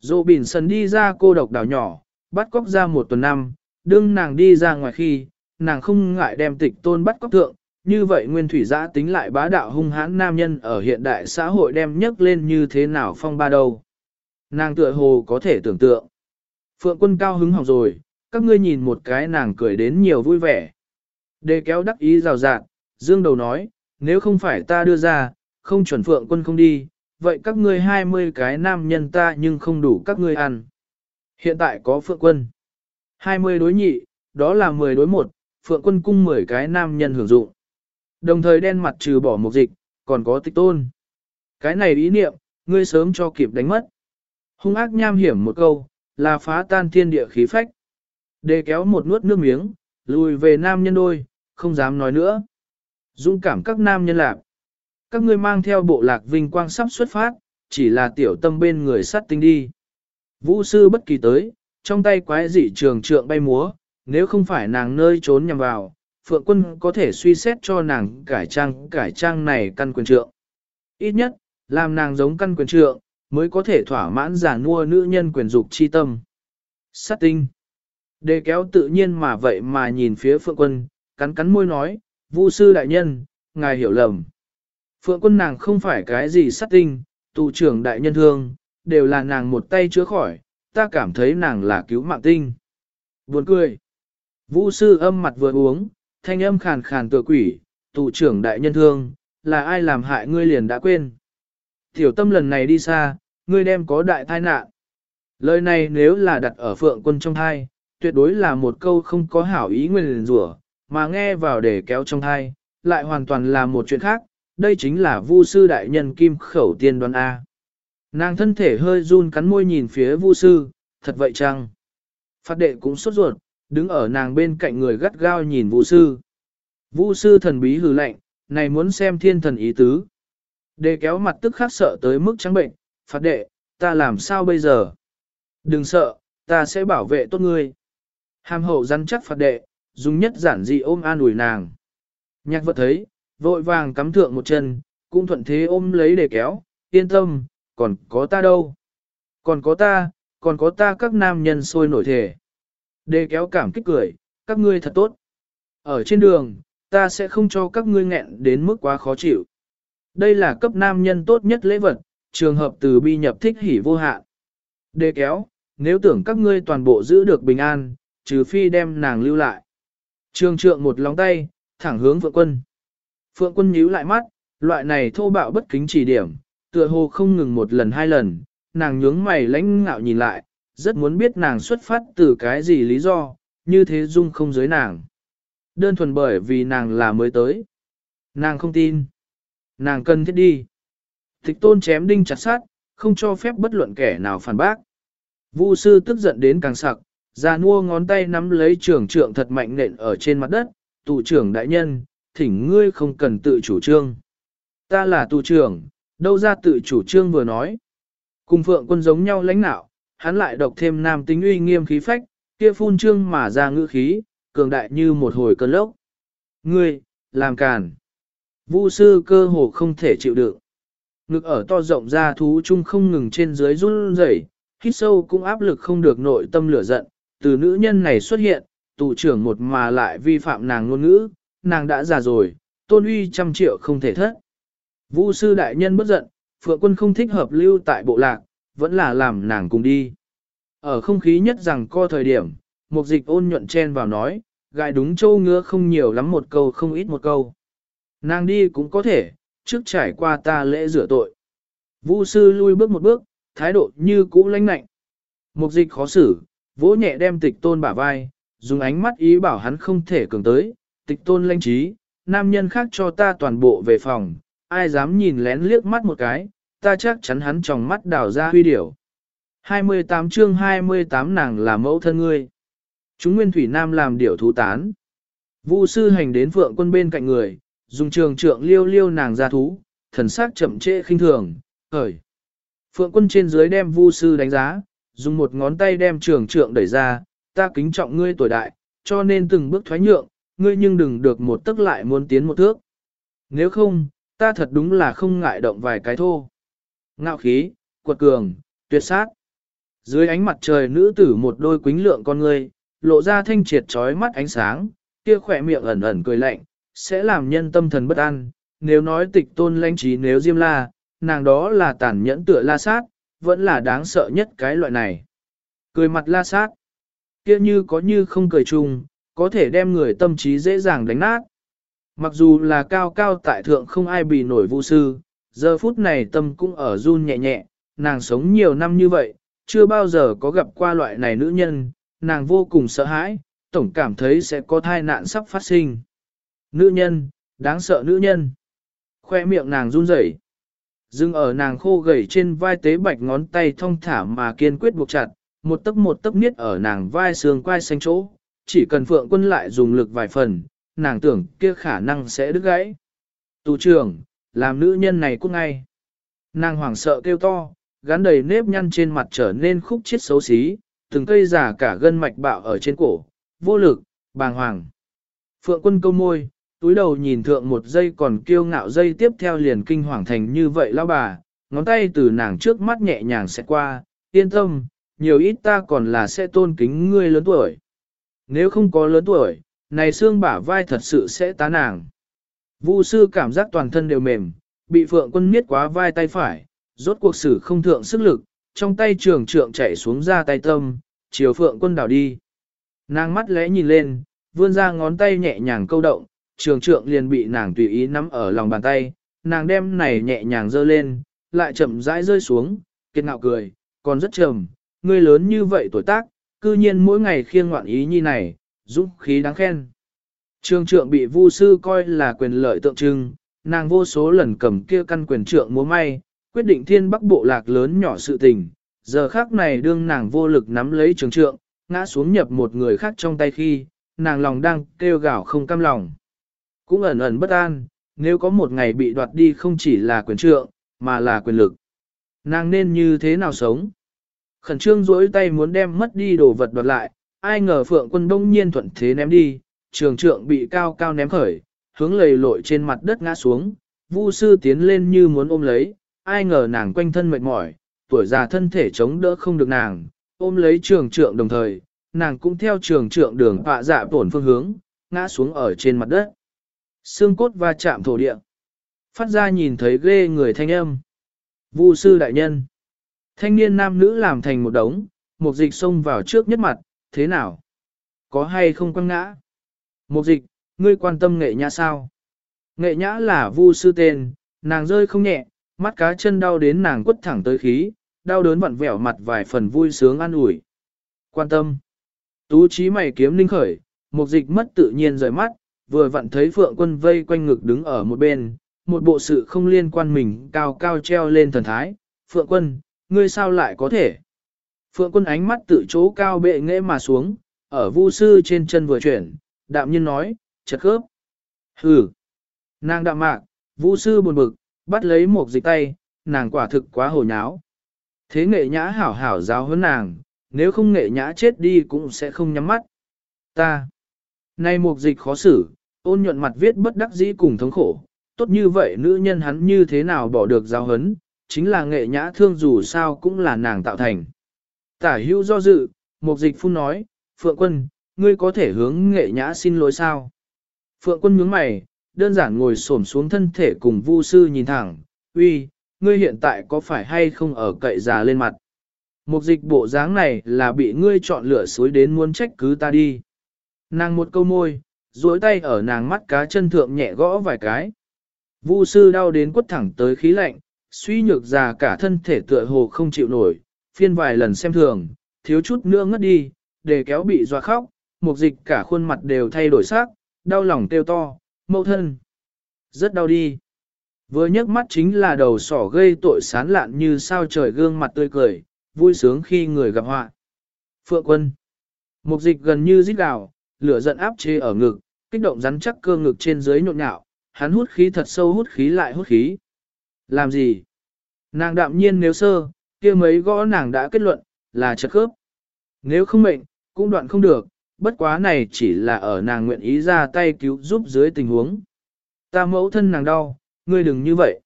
Dô bỉn sần đi ra cô độc đảo nhỏ, bắt cóc ra một tuần năm, đương nàng đi ra ngoài khi, nàng không ngại đem tịch tôn bắt cóc thượng, như vậy nguyên thủy giã tính lại bá đạo hung hãn nam nhân ở hiện đại xã hội đem nhấc lên như thế nào phong ba đâu. Nàng tựa hồ có thể tưởng tượng. Phượng quân cao hứng hỏng rồi, các ngươi nhìn một cái nàng cười đến nhiều vui vẻ. Đề kéo đắc ý rào rạt, dương đầu nói, nếu không phải ta đưa ra, không chuẩn phượng quân không đi, vậy các ngươi 20 cái nam nhân ta nhưng không đủ các ngươi ăn. Hiện tại có phượng quân. 20 đối nhị, đó là 10 đối 1, phượng quân cung 10 cái nam nhân hưởng dụng. Đồng thời đen mặt trừ bỏ một dịch, còn có tịch tôn. Cái này ý niệm, ngươi sớm cho kịp đánh mất. Hung ác nham hiểm một câu, là phá tan thiên địa khí phách. Đề kéo một nuốt nước miếng, lùi về nam nhân đôi, không dám nói nữa. Dũng cảm các nam nhân lạc. Các ngươi mang theo bộ lạc vinh quang sắp xuất phát, chỉ là tiểu tâm bên người sát tinh đi. Vũ sư bất kỳ tới, trong tay quái dị trường trượng bay múa, nếu không phải nàng nơi trốn nhằm vào, Phượng quân có thể suy xét cho nàng cải trang cải trang này căn quyền trượng. Ít nhất, làm nàng giống căn quyền trượng, mới có thể thỏa mãn giả mua nữ nhân quyền dục chi tâm. Sát tinh. Đề kéo tự nhiên mà vậy mà nhìn phía Phượng quân, cắn cắn môi nói, Vu sư đại nhân, ngài hiểu lầm. Phượng quân nàng không phải cái gì sát tinh, tù trưởng đại nhân thương, đều là nàng một tay chữa khỏi, ta cảm thấy nàng là cứu mạng tinh. Buồn cười. Vũ sư âm mặt vừa uống, thanh âm khàn khàn tựa quỷ, tù trưởng đại nhân thương, là ai làm hại ngươi liền đã quên. Tiểu tâm lần này đi xa, ngươi đem có đại tai nạn. Lời này nếu là đặt ở phượng quân trong thai, tuyệt đối là một câu không có hảo ý nguyên rủa, mà nghe vào để kéo trong thai, lại hoàn toàn là một chuyện khác, đây chính là vu sư đại nhân kim khẩu tiên đoán A. Nàng thân thể hơi run cắn môi nhìn phía vu sư, thật vậy chăng? Phát đệ cũng sốt ruột, đứng ở nàng bên cạnh người gắt gao nhìn vu sư. Vu sư thần bí hừ lạnh, này muốn xem thiên thần ý tứ. Đề kéo mặt tức khắc sợ tới mức trắng bệnh, phạt đệ, ta làm sao bây giờ? Đừng sợ, ta sẽ bảo vệ tốt ngươi. Hàm hậu rắn chắc phạt đệ, dùng nhất giản dị ôm an ủi nàng. Nhạc vật thấy, vội vàng cắm thượng một chân, cũng thuận thế ôm lấy để kéo, yên tâm, còn có ta đâu. Còn có ta, còn có ta các nam nhân sôi nổi thể. Đề kéo cảm kích cười, các ngươi thật tốt. Ở trên đường, ta sẽ không cho các ngươi nghẹn đến mức quá khó chịu. Đây là cấp nam nhân tốt nhất lễ vật, trường hợp từ bi nhập thích hỉ vô hạn. Đề kéo, nếu tưởng các ngươi toàn bộ giữ được bình an, trừ phi đem nàng lưu lại. Trường trượng một lòng tay, thẳng hướng Phượng Quân. Phượng Quân nhíu lại mắt, loại này thô bạo bất kính chỉ điểm, tựa hồ không ngừng một lần hai lần, nàng nhướng mày lãnh ngạo nhìn lại, rất muốn biết nàng xuất phát từ cái gì lý do, như thế dung không giới nàng. Đơn thuần bởi vì nàng là mới tới. Nàng không tin. Nàng cần thiết đi. Thích tôn chém đinh chặt sát, không cho phép bất luận kẻ nào phản bác. Vu sư tức giận đến càng sặc, ra nua ngón tay nắm lấy trưởng trượng thật mạnh nện ở trên mặt đất, tù trưởng đại nhân, thỉnh ngươi không cần tự chủ trương. Ta là tù trưởng, đâu ra tự chủ trương vừa nói. Cùng phượng quân giống nhau lãnh nạo, hắn lại độc thêm nam tính uy nghiêm khí phách, kia phun trương mà ra ngữ khí, cường đại như một hồi cơn lốc. Ngươi, làm càn. Vu sư cơ hồ không thể chịu đựng. Ngực ở to rộng ra thú chung không ngừng trên dưới run rẩy, hít sâu cũng áp lực không được nội tâm lửa giận, từ nữ nhân này xuất hiện, tù trưởng một mà lại vi phạm nàng ngôn ngữ, nàng đã già rồi, tôn uy trăm triệu không thể thất. Vu sư đại nhân bất giận, phượng quân không thích hợp lưu tại bộ lạc, vẫn là làm nàng cùng đi. Ở không khí nhất rằng co thời điểm, một dịch ôn nhuận chen vào nói, gài đúng châu ngứa không nhiều lắm một câu không ít một câu. Nàng đi cũng có thể, trước trải qua ta lễ rửa tội. Vu sư lui bước một bước, thái độ như cũ lãnh lạnh. Mục dịch khó xử, vỗ nhẹ đem tịch tôn bả vai, dùng ánh mắt ý bảo hắn không thể cường tới, tịch tôn lãnh trí, nam nhân khác cho ta toàn bộ về phòng, ai dám nhìn lén liếc mắt một cái, ta chắc chắn hắn trong mắt đảo ra huy điểu. 28 chương 28 nàng là mẫu thân ngươi. Chúng nguyên thủy nam làm điểu thú tán. Vu sư hành đến phượng quân bên cạnh người, dùng trường trượng liêu liêu nàng ra thú, thần sắc chậm trễ khinh thường, khởi. Phượng quân trên dưới đem vu sư đánh giá, dùng một ngón tay đem trường trượng đẩy ra, ta kính trọng ngươi tuổi đại, cho nên từng bước thoái nhượng, ngươi nhưng đừng được một tức lại muốn tiến một thước. Nếu không, ta thật đúng là không ngại động vài cái thô. Ngạo khí, quật cường, tuyệt sát. Dưới ánh mặt trời nữ tử một đôi quính lượng con ngươi, lộ ra thanh triệt trói mắt ánh sáng, kia khỏe miệng ẩn ẩn cười lạnh, sẽ làm nhân tâm thần bất an. Nếu nói tịch tôn lãnh trí nếu diêm la, nàng đó là tàn nhẫn tựa la sát, vẫn là đáng sợ nhất cái loại này. Cười mặt la sát, kia như có như không cười chung, có thể đem người tâm trí dễ dàng đánh nát. Mặc dù là cao cao tại thượng không ai bị nổi vu sư, giờ phút này tâm cũng ở run nhẹ nhẹ, nàng sống nhiều năm như vậy, chưa bao giờ có gặp qua loại này nữ nhân, nàng vô cùng sợ hãi, tổng cảm thấy sẽ có thai nạn sắp phát sinh. Nữ nhân, đáng sợ nữ nhân. Khoe miệng nàng run rẩy, Dưng ở nàng khô gầy trên vai tế bạch ngón tay thong thả mà kiên quyết buộc chặt, một tấc một tấc niết ở nàng vai xương quai xanh chỗ, chỉ cần phượng quân lại dùng lực vài phần, nàng tưởng kia khả năng sẽ đứt gãy. Tù trưởng, làm nữ nhân này cút ngay. Nàng hoảng sợ kêu to, gắn đầy nếp nhăn trên mặt trở nên khúc chết xấu xí, từng cây giả cả gân mạch bạo ở trên cổ, vô lực, bàng hoàng. Phượng quân câu môi, túi đầu nhìn thượng một giây còn kiêu ngạo dây tiếp theo liền kinh hoàng thành như vậy lão bà, ngón tay từ nàng trước mắt nhẹ nhàng sẽ qua, yên tâm, nhiều ít ta còn là sẽ tôn kính ngươi lớn tuổi. Nếu không có lớn tuổi, này xương bả vai thật sự sẽ tá nàng. Vu sư cảm giác toàn thân đều mềm, bị phượng quân miết quá vai tay phải, rốt cuộc sử không thượng sức lực, trong tay trường trượng chạy xuống ra tay tâm, chiều phượng quân đảo đi. Nàng mắt lẽ nhìn lên, vươn ra ngón tay nhẹ nhàng câu động, trường trượng liền bị nàng tùy ý nắm ở lòng bàn tay, nàng đem này nhẹ nhàng dơ lên, lại chậm rãi rơi xuống, kiệt ngạo cười, còn rất trầm, ngươi lớn như vậy tuổi tác, cư nhiên mỗi ngày khiêng ngoạn ý như này, dũng khí đáng khen. Trường trượng bị vu sư coi là quyền lợi tượng trưng, nàng vô số lần cầm kia căn quyền trượng múa may, quyết định thiên bắc bộ lạc lớn nhỏ sự tình, giờ khác này đương nàng vô lực nắm lấy trường trượng, ngã xuống nhập một người khác trong tay khi, nàng lòng đang kêu gào không cam lòng. Cũng ẩn ẩn bất an, nếu có một ngày bị đoạt đi không chỉ là quyền trượng, mà là quyền lực. Nàng nên như thế nào sống? Khẩn trương duỗi tay muốn đem mất đi đồ vật đoạt lại, ai ngờ phượng quân đông nhiên thuận thế ném đi, trường trượng bị cao cao ném khởi, hướng lầy lội trên mặt đất ngã xuống, vu sư tiến lên như muốn ôm lấy, ai ngờ nàng quanh thân mệt mỏi, tuổi già thân thể chống đỡ không được nàng, ôm lấy trường trượng đồng thời, nàng cũng theo trường trượng đường họa dạ tổn phương hướng, ngã xuống ở trên mặt đất. Xương cốt va chạm thổ địa. Phát ra nhìn thấy ghê người thanh âm. Vu sư đại nhân. Thanh niên nam nữ làm thành một đống, một dịch xông vào trước nhất mặt, thế nào? Có hay không quăng ngã? Một dịch, ngươi quan tâm nghệ nhã sao? Nghệ nhã là vu sư tên, nàng rơi không nhẹ, mắt cá chân đau đến nàng quất thẳng tới khí, đau đớn vặn vẹo mặt vài phần vui sướng an ủi. Quan tâm. Tú trí mày kiếm linh khởi, một dịch mất tự nhiên rời mắt, vừa vặn thấy phượng quân vây quanh ngực đứng ở một bên, một bộ sự không liên quan mình cao cao treo lên thần thái. Phượng quân, ngươi sao lại có thể? Phượng quân ánh mắt tự chỗ cao bệ nghệ mà xuống, ở vu sư trên chân vừa chuyển, đạm nhiên nói, chật khớp. Hừ. Nàng đạm mạc, vu sư buồn bực, bắt lấy một dịch tay, nàng quả thực quá hồ nháo. Thế nghệ nhã hảo hảo giáo hơn nàng, nếu không nghệ nhã chết đi cũng sẽ không nhắm mắt. Ta. Nay một dịch khó xử, ôn nhuận mặt viết bất đắc dĩ cùng thống khổ. Tốt như vậy nữ nhân hắn như thế nào bỏ được giáo hấn, chính là nghệ nhã thương dù sao cũng là nàng tạo thành. Tả hữu do dự, một dịch phun nói, Phượng quân, ngươi có thể hướng nghệ nhã xin lỗi sao? Phượng quân nhướng mày, đơn giản ngồi xổm xuống thân thể cùng vu sư nhìn thẳng, uy, ngươi hiện tại có phải hay không ở cậy già lên mặt? Một dịch bộ dáng này là bị ngươi chọn lựa suối đến muốn trách cứ ta đi. Nàng một câu môi, duỗi tay ở nàng mắt cá chân thượng nhẹ gõ vài cái. Vu sư đau đến quất thẳng tới khí lạnh, suy nhược già cả thân thể tựa hồ không chịu nổi, phiên vài lần xem thường, thiếu chút nữa ngất đi, để kéo bị doa khóc, một dịch cả khuôn mặt đều thay đổi sắc, đau lòng kêu to, mẫu thân. Rất đau đi. Vừa nhấc mắt chính là đầu sỏ gây tội sán lạn như sao trời gương mặt tươi cười, vui sướng khi người gặp họa. Phượng quân. Mục dịch gần như rít gào, lửa giận áp chế ở ngực, kích động rắn chắc cơ ngực trên dưới nhộn nhạo, hắn hút khí thật sâu hút khí lại hút khí. Làm gì? Nàng đạm nhiên nếu sơ, kia mấy gõ nàng đã kết luận, là chật khớp. Nếu không mệnh, cũng đoạn không được, bất quá này chỉ là ở nàng nguyện ý ra tay cứu giúp dưới tình huống. Ta mẫu thân nàng đau, ngươi đừng như vậy.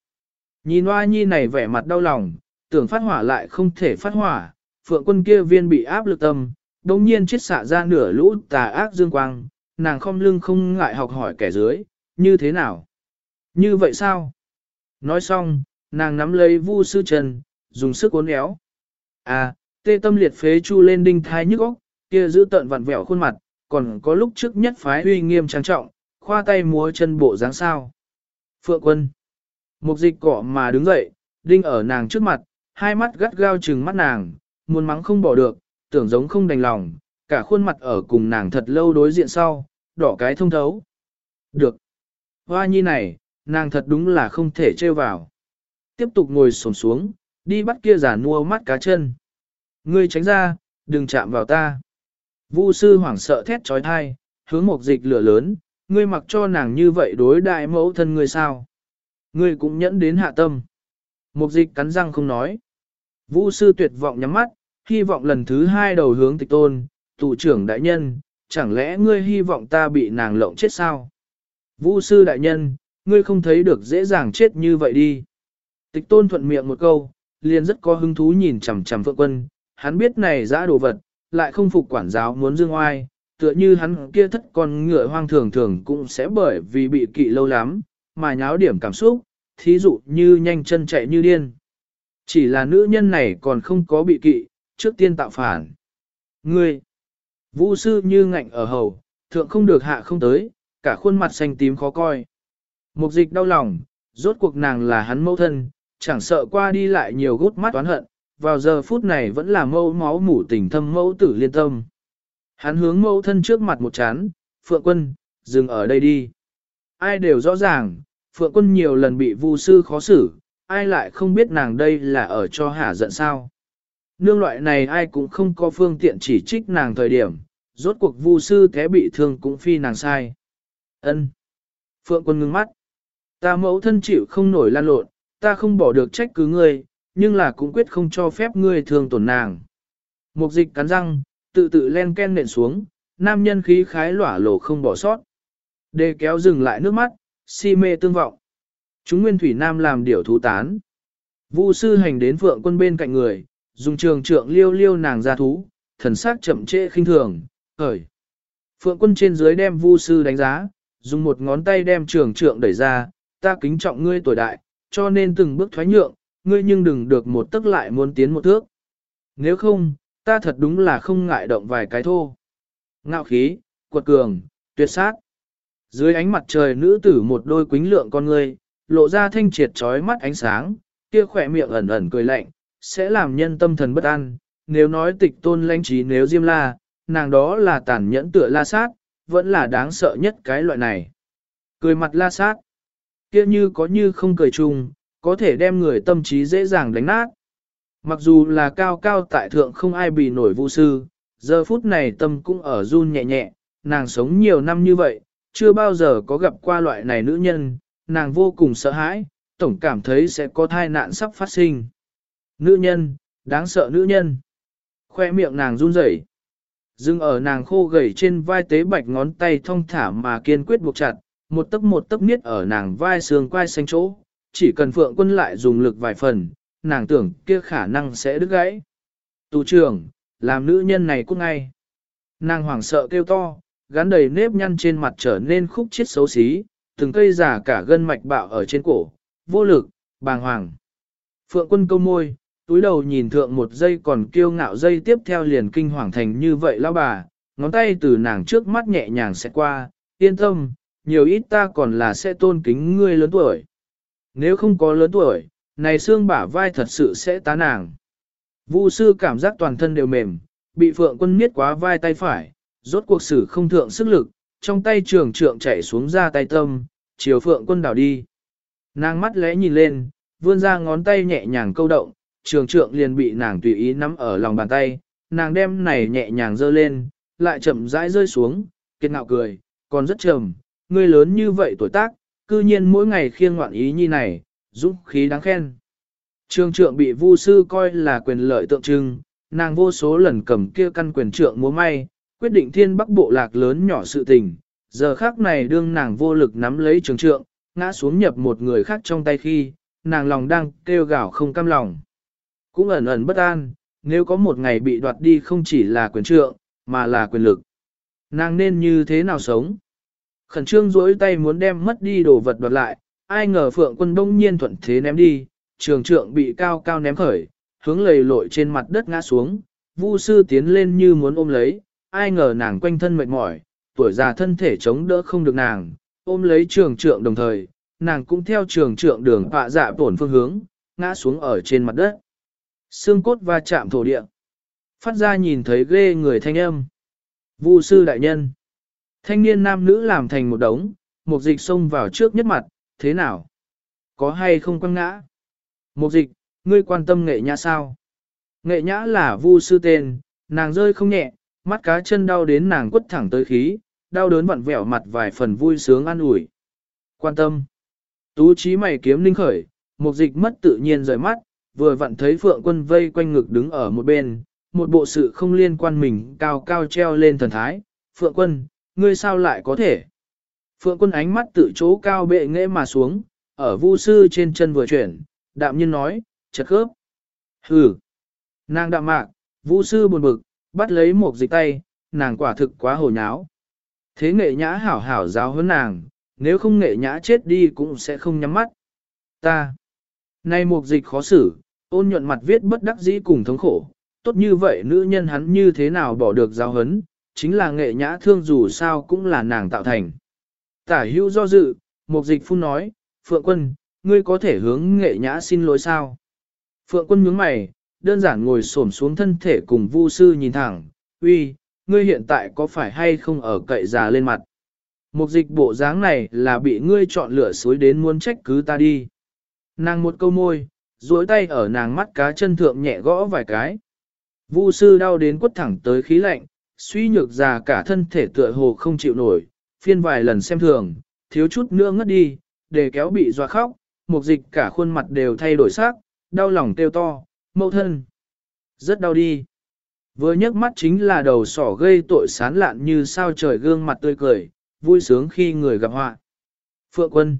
Nhìn hoa nhi này vẻ mặt đau lòng, tưởng phát hỏa lại không thể phát hỏa, phượng quân kia viên bị áp lực tâm, đồng nhiên chết xạ ra nửa lũ tà ác dương quang, nàng không lưng không ngại học hỏi kẻ dưới, như thế nào? Như vậy sao? Nói xong, nàng nắm lấy vu sư trần, dùng sức uốn éo. À, tê tâm liệt phế chu lên đinh thai nhức óc, kia giữ tận vặn vẹo khuôn mặt, còn có lúc trước nhất phái uy nghiêm trang trọng, khoa tay múa chân bộ dáng sao. Phượng quân. Mục dịch cỏ mà đứng dậy, đinh ở nàng trước mặt, hai mắt gắt gao trừng mắt nàng, muốn mắng không bỏ được, tưởng giống không đành lòng, cả khuôn mặt ở cùng nàng thật lâu đối diện sau, đỏ cái thông thấu. Được. Hoa nhi này, nàng thật đúng là không thể trêu vào. Tiếp tục ngồi sồn xuống, đi bắt kia giả nua mắt cá chân. Ngươi tránh ra, đừng chạm vào ta. Vu sư hoảng sợ thét trói thai, hướng một dịch lửa lớn, ngươi mặc cho nàng như vậy đối đại mẫu thân ngươi sao. Ngươi cũng nhẫn đến hạ tâm. Một dịch cắn răng không nói. Vu sư tuyệt vọng nhắm mắt, hy vọng lần thứ hai đầu hướng tịch tôn, tụ trưởng đại nhân, chẳng lẽ ngươi hy vọng ta bị nàng lộng chết sao? Vu sư đại nhân, ngươi không thấy được dễ dàng chết như vậy đi. Tịch tôn thuận miệng một câu, liền rất có hứng thú nhìn chằm chằm phượng quân, hắn biết này giã đồ vật, lại không phục quản giáo muốn dương oai, tựa như hắn kia thất con ngựa hoang thường thường cũng sẽ bởi vì bị kỵ lâu lắm, mà nháo điểm cảm xúc, thí dụ như nhanh chân chạy như điên. Chỉ là nữ nhân này còn không có bị kỵ, trước tiên tạo phản. Ngươi, vũ sư như ngạnh ở hầu, thượng không được hạ không tới, cả khuôn mặt xanh tím khó coi. Mục dịch đau lòng, rốt cuộc nàng là hắn mẫu thân, chẳng sợ qua đi lại nhiều gút mắt toán hận, vào giờ phút này vẫn là mẫu máu mủ tình thâm mẫu tử liên tâm. Hắn hướng mẫu thân trước mặt một chán, Phượng Quân, dừng ở đây đi. Ai đều rõ ràng, Phượng Quân nhiều lần bị vu sư khó xử, ai lại không biết nàng đây là ở cho hả giận sao. Nương loại này ai cũng không có phương tiện chỉ trích nàng thời điểm, rốt cuộc vu sư thế bị thương cũng phi nàng sai. ân Phượng Quân ngưng mắt. Ta mẫu thân chịu không nổi lan lộn, ta không bỏ được trách cứ ngươi, nhưng là cũng quyết không cho phép ngươi thương tổn nàng. Mục dịch cắn răng, tự tự len ken nện xuống, nam nhân khí khái lỏa lổ không bỏ sót. Đề kéo dừng lại nước mắt, si mê tương vọng. Chúng nguyên thủy nam làm điều thú tán. Vu sư hành đến phượng quân bên cạnh người, dùng trường trượng liêu liêu nàng ra thú, thần sắc chậm trễ khinh thường, khởi. Phượng quân trên dưới đem vu sư đánh giá, dùng một ngón tay đem trường trượng đẩy ra, ta kính trọng ngươi tuổi đại, cho nên từng bước thoái nhượng, ngươi nhưng đừng được một tức lại muốn tiến một thước. Nếu không, ta thật đúng là không ngại động vài cái thô. Ngạo khí, quật cường, tuyệt sát. Dưới ánh mặt trời nữ tử một đôi quính lượng con ngươi, lộ ra thanh triệt trói mắt ánh sáng, kia khỏe miệng ẩn ẩn cười lạnh, sẽ làm nhân tâm thần bất an. Nếu nói tịch tôn lãnh trí nếu diêm la, nàng đó là tàn nhẫn tựa la sát, vẫn là đáng sợ nhất cái loại này. Cười mặt la sát, kia như có như không cười chung, có thể đem người tâm trí dễ dàng đánh nát. Mặc dù là cao cao tại thượng không ai bị nổi vu sư, giờ phút này tâm cũng ở run nhẹ nhẹ, nàng sống nhiều năm như vậy, chưa bao giờ có gặp qua loại này nữ nhân, nàng vô cùng sợ hãi, tổng cảm thấy sẽ có thai nạn sắp phát sinh. Nữ nhân, đáng sợ nữ nhân. Khoe miệng nàng run rẩy. Dưng ở nàng khô gầy trên vai tế bạch ngón tay thong thả mà kiên quyết buộc chặt, một tấc một tấc niết ở nàng vai xương quai xanh chỗ, chỉ cần phượng quân lại dùng lực vài phần, nàng tưởng kia khả năng sẽ đứt gãy. Tù trưởng, làm nữ nhân này cũng ngay. Nàng hoảng sợ kêu to, gắn đầy nếp nhăn trên mặt trở nên khúc chết xấu xí, từng cây giả cả gân mạch bạo ở trên cổ, vô lực, bàng hoàng. Phượng quân câu môi, túi đầu nhìn thượng một giây còn kiêu ngạo dây tiếp theo liền kinh hoàng thành như vậy lão bà, ngón tay từ nàng trước mắt nhẹ nhàng sẽ qua, yên tâm, nhiều ít ta còn là sẽ tôn kính ngươi lớn tuổi. Nếu không có lớn tuổi, này xương bả vai thật sự sẽ tá nàng. Vu sư cảm giác toàn thân đều mềm, bị phượng quân miết quá vai tay phải, rốt cuộc sử không thượng sức lực, trong tay trường trượng chạy xuống ra tay tâm, chiều phượng quân đảo đi. Nàng mắt lẽ nhìn lên, vươn ra ngón tay nhẹ nhàng câu động, trường trượng liền bị nàng tùy ý nắm ở lòng bàn tay, nàng đem này nhẹ nhàng dơ lên, lại chậm rãi rơi xuống, kiệt ngạo cười, còn rất trầm, ngươi lớn như vậy tuổi tác, cư nhiên mỗi ngày khiêng ngoạn ý như này, dũng khí đáng khen. Trường trượng bị vu sư coi là quyền lợi tượng trưng, nàng vô số lần cầm kia căn quyền trượng múa may, quyết định thiên bắc bộ lạc lớn nhỏ sự tình, giờ khác này đương nàng vô lực nắm lấy trường trượng, ngã xuống nhập một người khác trong tay khi, nàng lòng đang kêu gào không cam lòng. Cũng ẩn ẩn bất an, nếu có một ngày bị đoạt đi không chỉ là quyền trượng, mà là quyền lực. Nàng nên như thế nào sống? Khẩn trương duỗi tay muốn đem mất đi đồ vật đoạt lại, ai ngờ phượng quân đông nhiên thuận thế ném đi, trường trượng bị cao cao ném khởi, hướng lầy lội trên mặt đất ngã xuống, vu sư tiến lên như muốn ôm lấy, ai ngờ nàng quanh thân mệt mỏi, tuổi già thân thể chống đỡ không được nàng, ôm lấy trường trượng đồng thời, nàng cũng theo trường trượng đường họa dạ tổn phương hướng, ngã xuống ở trên mặt đất. Xương cốt va chạm thổ địa. Phát ra nhìn thấy ghê người thanh âm. Vu sư đại nhân. Thanh niên nam nữ làm thành một đống, một dịch xông vào trước nhất mặt, thế nào? Có hay không quăng ngã? Một dịch, ngươi quan tâm nghệ nhã sao? Nghệ nhã là vu sư tên, nàng rơi không nhẹ, mắt cá chân đau đến nàng quất thẳng tới khí, đau đớn vặn vẹo mặt vài phần vui sướng an ủi. Quan tâm. Tú trí mày kiếm linh khởi, một dịch mất tự nhiên rời mắt, vừa vặn thấy phượng quân vây quanh ngực đứng ở một bên, một bộ sự không liên quan mình cao cao treo lên thần thái. Phượng quân, ngươi sao lại có thể? Phượng quân ánh mắt tự chỗ cao bệ nghệ mà xuống, ở vu sư trên chân vừa chuyển, đạm nhiên nói, chật khớp. Hừ. Nàng đạm mạc, vu sư buồn bực, bắt lấy một dịch tay, nàng quả thực quá hồ nháo. Thế nghệ nhã hảo hảo giáo hơn nàng, nếu không nghệ nhã chết đi cũng sẽ không nhắm mắt. Ta. Nay một dịch khó xử, ôn nhuận mặt viết bất đắc dĩ cùng thống khổ, tốt như vậy nữ nhân hắn như thế nào bỏ được giáo hấn, chính là nghệ nhã thương dù sao cũng là nàng tạo thành. Tả hữu do dự, một dịch phun nói, Phượng quân, ngươi có thể hướng nghệ nhã xin lỗi sao? Phượng quân nhướng mày, đơn giản ngồi xổm xuống thân thể cùng vu sư nhìn thẳng, uy, ngươi hiện tại có phải hay không ở cậy già lên mặt? Một dịch bộ dáng này là bị ngươi chọn lựa suối đến muốn trách cứ ta đi. Nàng một câu môi, duỗi tay ở nàng mắt cá chân thượng nhẹ gõ vài cái. Vu sư đau đến quất thẳng tới khí lạnh, suy nhược già cả thân thể tựa hồ không chịu nổi, phiên vài lần xem thường, thiếu chút nữa ngất đi, để kéo bị doa khóc, một dịch cả khuôn mặt đều thay đổi sắc, đau lòng kêu to, mẫu thân. Rất đau đi. Vừa nhấc mắt chính là đầu sỏ gây tội sán lạn như sao trời gương mặt tươi cười, vui sướng khi người gặp họa. Phượng quân.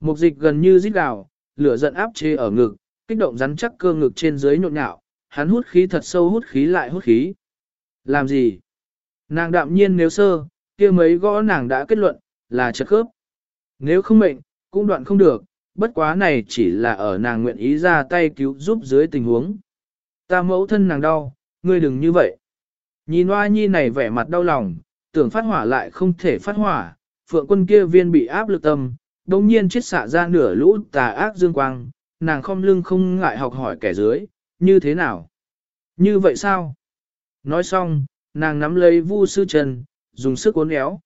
Mục dịch gần như rít gào, lửa giận áp chế ở ngực, kích động rắn chắc cơ ngực trên dưới nhộn nhạo, hắn hút khí thật sâu hút khí lại hút khí. Làm gì? Nàng đạm nhiên nếu sơ, kia mấy gõ nàng đã kết luận, là chật khớp. Nếu không mệnh, cũng đoạn không được, bất quá này chỉ là ở nàng nguyện ý ra tay cứu giúp dưới tình huống. Ta mẫu thân nàng đau, ngươi đừng như vậy. Nhìn hoa nhi này vẻ mặt đau lòng, tưởng phát hỏa lại không thể phát hỏa, phượng quân kia viên bị áp lực tâm, đồng nhiên chết xạ ra nửa lũ tà ác dương quang, nàng không lưng không ngại học hỏi kẻ dưới, như thế nào? Như vậy sao? Nói xong, nàng nắm lấy vu sư trần dùng sức uốn éo.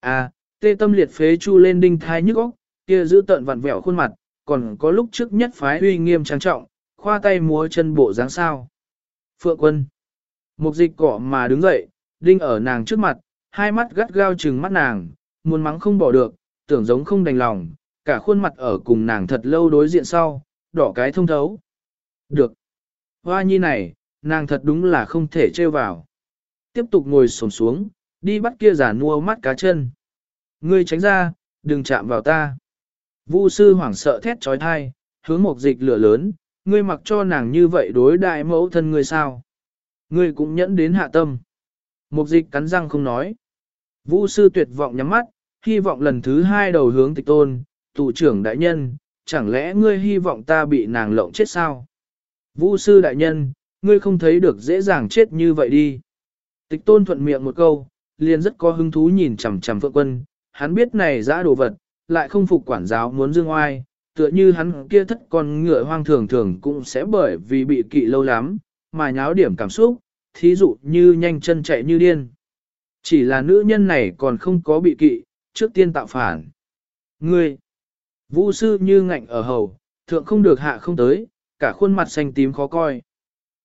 À, tê tâm liệt phế chu lên đinh thai nhức óc, kia giữ tận vặn vẹo khuôn mặt, còn có lúc trước nhất phái uy nghiêm trang trọng, khoa tay múa chân bộ dáng sao. Phượng quân. Một dịch cỏ mà đứng dậy, đinh ở nàng trước mặt, hai mắt gắt gao trừng mắt nàng, muốn mắng không bỏ được, tưởng giống không đành lòng, cả khuôn mặt ở cùng nàng thật lâu đối diện sau, đỏ cái thông thấu. Được. Hoa nhi này, nàng thật đúng là không thể trêu vào. Tiếp tục ngồi sổm xuống, đi bắt kia giả nua mắt cá chân. Ngươi tránh ra, đừng chạm vào ta. Vu sư hoảng sợ thét trói thai, hướng một dịch lửa lớn, ngươi mặc cho nàng như vậy đối đại mẫu thân ngươi sao. Ngươi cũng nhẫn đến hạ tâm. Một dịch cắn răng không nói. Vu sư tuyệt vọng nhắm mắt, hy vọng lần thứ hai đầu hướng tịch tôn, tụ trưởng đại nhân, chẳng lẽ ngươi hy vọng ta bị nàng lộng chết sao? Vu sư đại nhân, ngươi không thấy được dễ dàng chết như vậy đi. Tịch tôn thuận miệng một câu, liền rất có hứng thú nhìn chằm chằm phượng quân, hắn biết này giã đồ vật, lại không phục quản giáo muốn dương oai, tựa như hắn kia thất con ngựa hoang thường thường cũng sẽ bởi vì bị kỵ lâu lắm, mà nháo điểm cảm xúc, thí dụ như nhanh chân chạy như điên. Chỉ là nữ nhân này còn không có bị kỵ, trước tiên tạo phản. Ngươi, vũ sư như ngạnh ở hầu, thượng không được hạ không tới, cả khuôn mặt xanh tím khó coi.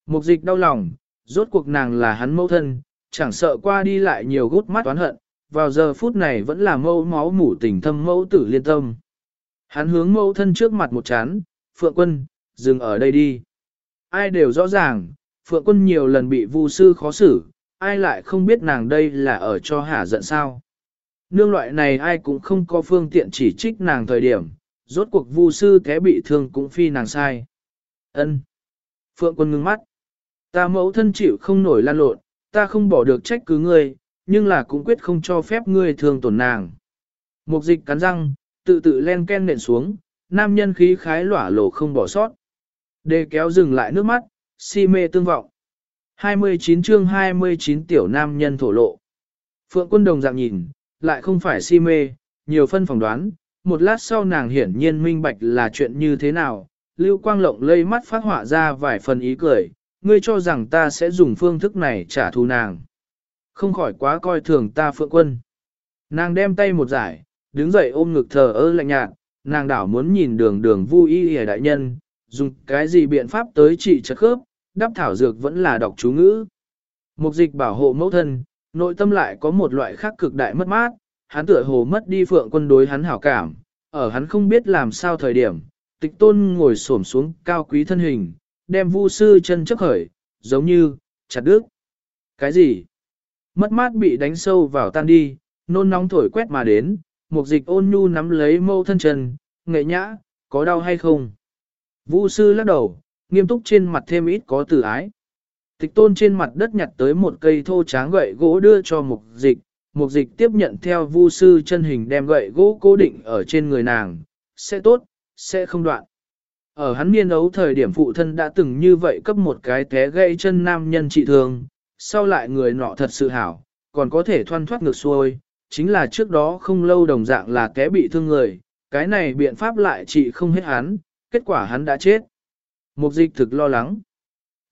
Mục dịch đau lòng, rốt cuộc nàng là hắn mẫu thân, chẳng sợ qua đi lại nhiều gút mắt oán hận, vào giờ phút này vẫn là mẫu máu mủ tình thâm mẫu tử liên tâm. Hắn hướng mẫu thân trước mặt một chán, Phượng Quân, dừng ở đây đi. Ai đều rõ ràng, Phượng Quân nhiều lần bị vu sư khó xử, ai lại không biết nàng đây là ở cho hả giận sao. Nương loại này ai cũng không có phương tiện chỉ trích nàng thời điểm, rốt cuộc vu sư thế bị thương cũng phi nàng sai. Ân. Phượng Quân ngưng mắt. Ta mẫu thân chịu không nổi lan lộn, ta không bỏ được trách cứ ngươi, nhưng là cũng quyết không cho phép ngươi thương tổn nàng. Mục dịch cắn răng, tự tự len ken nện xuống, nam nhân khí khái lỏa lộ không bỏ sót. Đề kéo dừng lại nước mắt, si mê tương vọng. 29 chương 29 tiểu nam nhân thổ lộ. Phượng quân đồng dạng nhìn, lại không phải si mê, nhiều phân phỏng đoán, một lát sau nàng hiển nhiên minh bạch là chuyện như thế nào, lưu quang lộng lây mắt phát họa ra vài phần ý cười, ngươi cho rằng ta sẽ dùng phương thức này trả thù nàng. Không khỏi quá coi thường ta phượng quân. Nàng đem tay một giải, đứng dậy ôm ngực thờ ơ lạnh nhạt, nàng đảo muốn nhìn đường đường vui y hề đại nhân, dùng cái gì biện pháp tới trị chất khớp, đắp thảo dược vẫn là đọc chú ngữ. Mục dịch bảo hộ mẫu thân, nội tâm lại có một loại khác cực đại mất mát, hắn tựa hồ mất đi phượng quân đối hắn hảo cảm, ở hắn không biết làm sao thời điểm, tịch tôn ngồi xổm xuống cao quý thân hình, đem vu sư chân chấp khởi, giống như, chặt đứt. Cái gì? Mất mát bị đánh sâu vào tan đi, nôn nóng thổi quét mà đến, một dịch ôn nhu nắm lấy mâu thân chân, nghệ nhã, có đau hay không? Vu sư lắc đầu, nghiêm túc trên mặt thêm ít có từ ái. Tịch tôn trên mặt đất nhặt tới một cây thô tráng gậy gỗ đưa cho mục dịch, mục dịch tiếp nhận theo vu sư chân hình đem gậy gỗ cố định ở trên người nàng, sẽ tốt, sẽ không đoạn. Ở hắn niên ấu thời điểm phụ thân đã từng như vậy cấp một cái té gãy chân nam nhân trị thương sau lại người nọ thật sự hảo, còn có thể thoăn thoát ngược xuôi, chính là trước đó không lâu đồng dạng là té bị thương người, cái này biện pháp lại trị không hết hắn, kết quả hắn đã chết. Mục dịch thực lo lắng.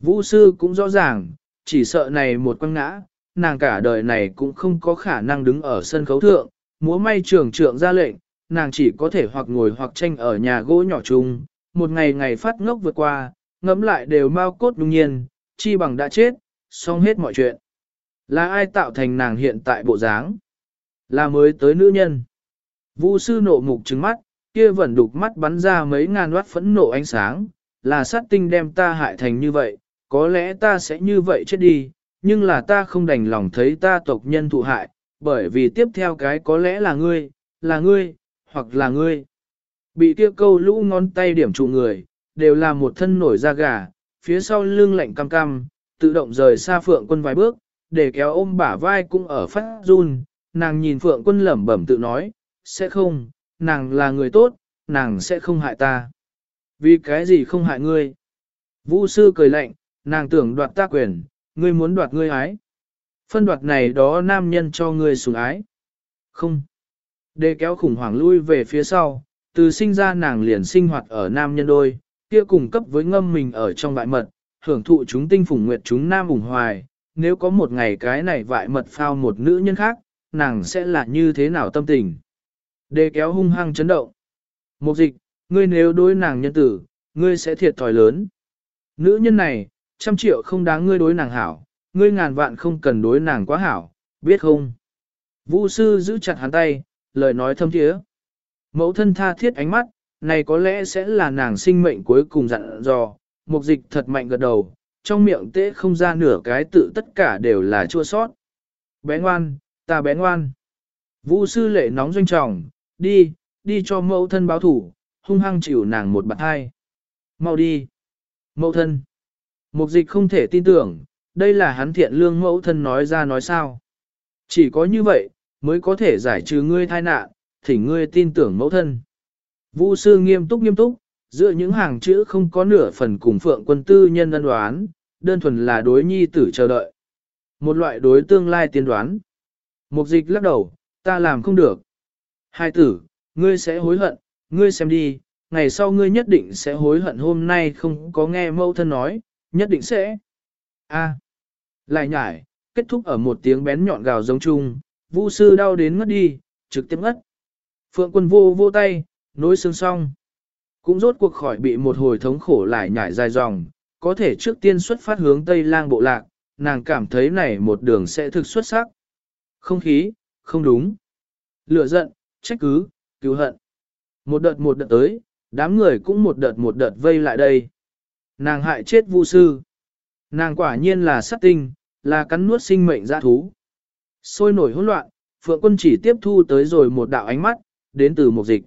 Vũ sư cũng rõ ràng, chỉ sợ này một quăng ngã, nàng cả đời này cũng không có khả năng đứng ở sân khấu thượng, múa may trường trượng ra lệnh, nàng chỉ có thể hoặc ngồi hoặc tranh ở nhà gỗ nhỏ chung, một ngày ngày phát ngốc vượt qua, ngẫm lại đều mau cốt đương nhiên, chi bằng đã chết, xong hết mọi chuyện. Là ai tạo thành nàng hiện tại bộ dáng? Là mới tới nữ nhân. Vu sư nộ mục trứng mắt, kia vẫn đục mắt bắn ra mấy ngàn watt phẫn nộ ánh sáng, là sát tinh đem ta hại thành như vậy, có lẽ ta sẽ như vậy chết đi, nhưng là ta không đành lòng thấy ta tộc nhân thụ hại, bởi vì tiếp theo cái có lẽ là ngươi, là ngươi, hoặc là ngươi. Bị kia câu lũ ngón tay điểm trụ người, đều là một thân nổi da gà, phía sau lưng lạnh cam cam, tự động rời xa phượng quân vài bước, để kéo ôm bả vai cũng ở phát run, nàng nhìn phượng quân lẩm bẩm tự nói, sẽ không, nàng là người tốt, nàng sẽ không hại ta. Vì cái gì không hại ngươi? Vũ sư cười lạnh, nàng tưởng đoạt ta quyền, ngươi muốn đoạt ngươi ái. Phân đoạt này đó nam nhân cho ngươi sủng ái. Không. Đề kéo khủng hoảng lui về phía sau, từ sinh ra nàng liền sinh hoạt ở nam nhân đôi, kia cùng cấp với ngâm mình ở trong vại mật, hưởng thụ chúng tinh phủng nguyệt chúng nam ủng hoài. Nếu có một ngày cái này vại mật phao một nữ nhân khác, nàng sẽ là như thế nào tâm tình? Đề kéo hung hăng chấn động. Một dịch, ngươi nếu đối nàng nhân tử, ngươi sẽ thiệt thòi lớn. Nữ nhân này, trăm triệu không đáng ngươi đối nàng hảo, ngươi ngàn vạn không cần đối nàng quá hảo, biết không? Vũ sư giữ chặt hắn tay, lời nói thâm thiế. Mẫu thân tha thiết ánh mắt, này có lẽ sẽ là nàng sinh mệnh cuối cùng dặn dò, mục dịch thật mạnh gật đầu, trong miệng tế không ra nửa cái tự tất cả đều là chua sót. Bé ngoan, ta bé ngoan. Vũ sư lệ nóng doanh trọng, đi, đi cho mẫu thân báo thủ, hung hăng chịu nàng một bạt hai. Mau đi. Mẫu thân. Mục dịch không thể tin tưởng, đây là hắn thiện lương mẫu thân nói ra nói sao. Chỉ có như vậy, mới có thể giải trừ ngươi thai nạn, thỉnh ngươi tin tưởng mẫu thân. Vu sư nghiêm túc nghiêm túc, giữa những hàng chữ không có nửa phần cùng phượng quân tư nhân ân đoán, đơn thuần là đối nhi tử chờ đợi. Một loại đối tương lai tiên đoán. Mục dịch lắc đầu, ta làm không được. Hai tử, ngươi sẽ hối hận, ngươi xem đi, ngày sau ngươi nhất định sẽ hối hận hôm nay không có nghe mẫu thân nói, nhất định sẽ. A. À. Lại nhải, kết thúc ở một tiếng bén nhọn gào giống chung, Vu sư đau đến ngất đi, trực tiếp ngất. Phượng quân vô vô tay, nối xương xong. Cũng rốt cuộc khỏi bị một hồi thống khổ lại nhải dài dòng, có thể trước tiên xuất phát hướng Tây lang bộ lạc, nàng cảm thấy này một đường sẽ thực xuất sắc. Không khí, không đúng. Lửa giận, trách cứ, cứu hận. Một đợt một đợt tới, đám người cũng một đợt một đợt vây lại đây. Nàng hại chết vu sư. Nàng quả nhiên là sát tinh, là cắn nuốt sinh mệnh dã thú. Sôi nổi hỗn loạn, Phượng quân chỉ tiếp thu tới rồi một đạo ánh mắt, đến từ một dịch.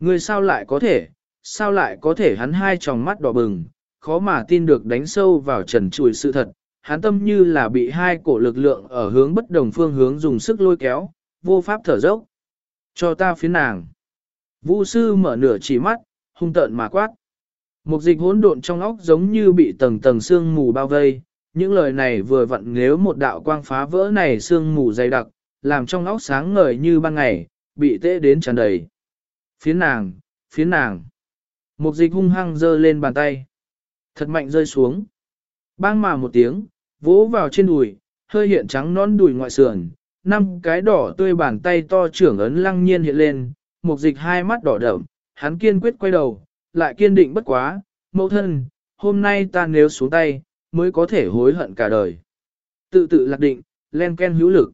Người sao lại có thể, sao lại có thể hắn hai tròng mắt đỏ bừng, khó mà tin được đánh sâu vào trần trùi sự thật. Hắn tâm như là bị hai cổ lực lượng ở hướng bất đồng phương hướng dùng sức lôi kéo, vô pháp thở dốc. Cho ta phía nàng. Vu sư mở nửa chỉ mắt, hung tợn mà quát. Một dịch hỗn độn trong óc giống như bị tầng tầng sương mù bao vây, những lời này vừa vặn nếu một đạo quang phá vỡ này sương mù dày đặc, làm trong óc sáng ngời như ban ngày, bị tê đến tràn đầy. Phiến nàng, phiến nàng. Một dịch hung hăng giơ lên bàn tay. Thật mạnh rơi xuống. Bang mà một tiếng, vỗ vào trên đùi, hơi hiện trắng non đùi ngoại sườn, năm cái đỏ tươi bàn tay to trưởng ấn lăng nhiên hiện lên, một dịch hai mắt đỏ đậm, hắn kiên quyết quay đầu, lại kiên định bất quá, mẫu thân, hôm nay ta nếu xuống tay, mới có thể hối hận cả đời. Tự tự lạc định, len ken hữu lực.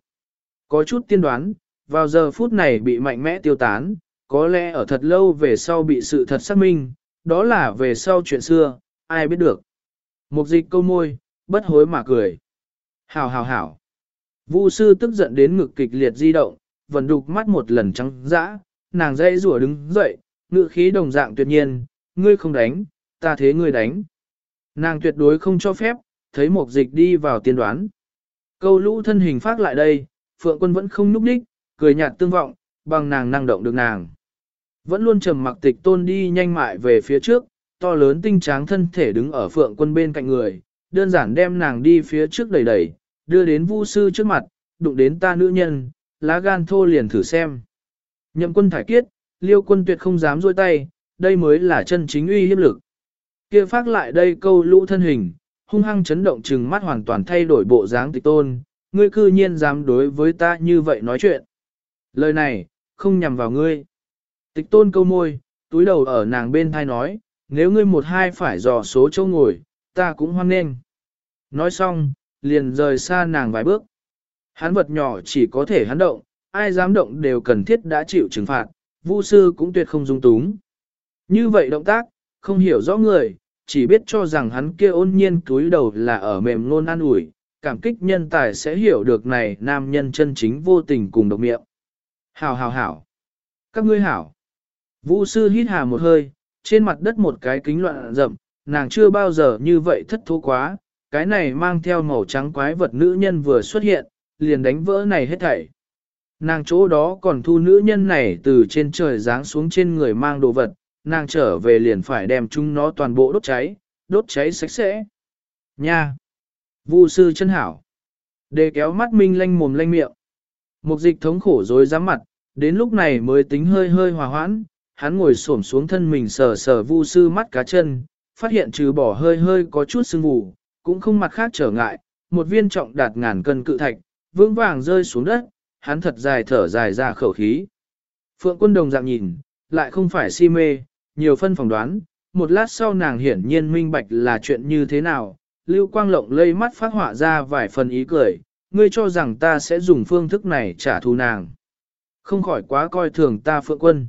Có chút tiên đoán, vào giờ phút này bị mạnh mẽ tiêu tán, có lẽ ở thật lâu về sau bị sự thật xác minh, đó là về sau chuyện xưa, ai biết được. Mục dịch câu môi, bất hối mà cười. Hảo hảo hảo. Vu sư tức giận đến ngực kịch liệt di động, vẫn đục mắt một lần trắng dã, nàng dây rủa đứng dậy, ngựa khí đồng dạng tuyệt nhiên, ngươi không đánh, ta thế ngươi đánh. Nàng tuyệt đối không cho phép, thấy một dịch đi vào tiên đoán. Câu lũ thân hình phát lại đây, phượng quân vẫn không núp đích, cười nhạt tương vọng, bằng nàng năng động được nàng. Vẫn luôn trầm mặc tịch tôn đi nhanh mại về phía trước, to lớn tinh tráng thân thể đứng ở phượng quân bên cạnh người, đơn giản đem nàng đi phía trước đẩy đẩy, đưa đến vu sư trước mặt, đụng đến ta nữ nhân, lá gan thô liền thử xem. Nhậm quân thải kiết, liêu quân tuyệt không dám dôi tay, đây mới là chân chính uy hiếp lực. Kia phát lại đây câu lũ thân hình, hung hăng chấn động trừng mắt hoàn toàn thay đổi bộ dáng tịch tôn, ngươi cư nhiên dám đối với ta như vậy nói chuyện. Lời này, không nhằm vào ngươi. Tịch tôn câu môi, túi đầu ở nàng bên thai nói, nếu ngươi một hai phải dò số châu ngồi, ta cũng hoan nghênh. Nói xong, liền rời xa nàng vài bước. Hắn vật nhỏ chỉ có thể hắn động, ai dám động đều cần thiết đã chịu trừng phạt, vu sư cũng tuyệt không dung túng. Như vậy động tác, không hiểu rõ người, chỉ biết cho rằng hắn kia ôn nhiên cúi đầu là ở mềm ngôn an ủi, cảm kích nhân tài sẽ hiểu được này nam nhân chân chính vô tình cùng độc miệng. Hảo hảo hảo. Các ngươi hảo. Vũ sư hít hà một hơi, trên mặt đất một cái kính loạn rậm, nàng chưa bao giờ như vậy thất thú quá, cái này mang theo màu trắng quái vật nữ nhân vừa xuất hiện, liền đánh vỡ này hết thảy. Nàng chỗ đó còn thu nữ nhân này từ trên trời giáng xuống trên người mang đồ vật, nàng trở về liền phải đem chúng nó toàn bộ đốt cháy, đốt cháy sạch sẽ. Nha! Vu sư chân hảo. Đề kéo mắt minh lanh mồm lanh miệng. Mục dịch thống khổ rồi dám mặt, đến lúc này mới tính hơi hơi hòa hoãn, hắn ngồi xổm xuống thân mình sờ sờ vu sư mắt cá chân, phát hiện trừ bỏ hơi hơi có chút sưng vù, cũng không mặt khác trở ngại, một viên trọng đạt ngàn cân cự thạch, vững vàng rơi xuống đất, hắn thật dài thở dài ra khẩu khí. Phượng quân đồng dạng nhìn, lại không phải si mê, nhiều phân phỏng đoán, một lát sau nàng hiển nhiên minh bạch là chuyện như thế nào, lưu quang lộng lây mắt phát họa ra vài phần ý cười, ngươi cho rằng ta sẽ dùng phương thức này trả thù nàng. Không khỏi quá coi thường ta phượng quân.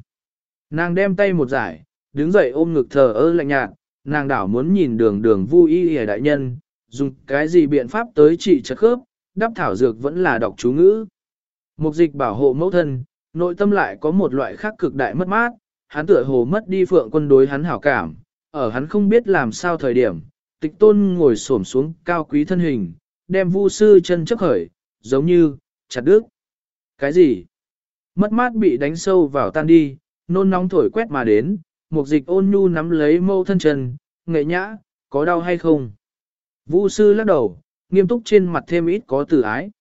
Nàng đem tay một giải, đứng dậy ôm ngực thờ ơ lạnh nhạt, nàng đảo muốn nhìn đường đường vui y hề đại nhân, dùng cái gì biện pháp tới trị chất khớp, đắp thảo dược vẫn là đọc chú ngữ. Mục dịch bảo hộ mẫu thân, nội tâm lại có một loại khác cực đại mất mát, hắn tựa hồ mất đi phượng quân đối hắn hảo cảm, ở hắn không biết làm sao thời điểm, tịch tôn ngồi xổm xuống cao quý thân hình, đem vu sư chân chấp khởi, giống như, chặt đứt. Cái gì? Mất mát bị đánh sâu vào tan đi, nôn nóng thổi quét mà đến, mục dịch ôn nhu nắm lấy mâu thân chân, nghệ nhã, có đau hay không? Vu sư lắc đầu, nghiêm túc trên mặt thêm ít có từ ái.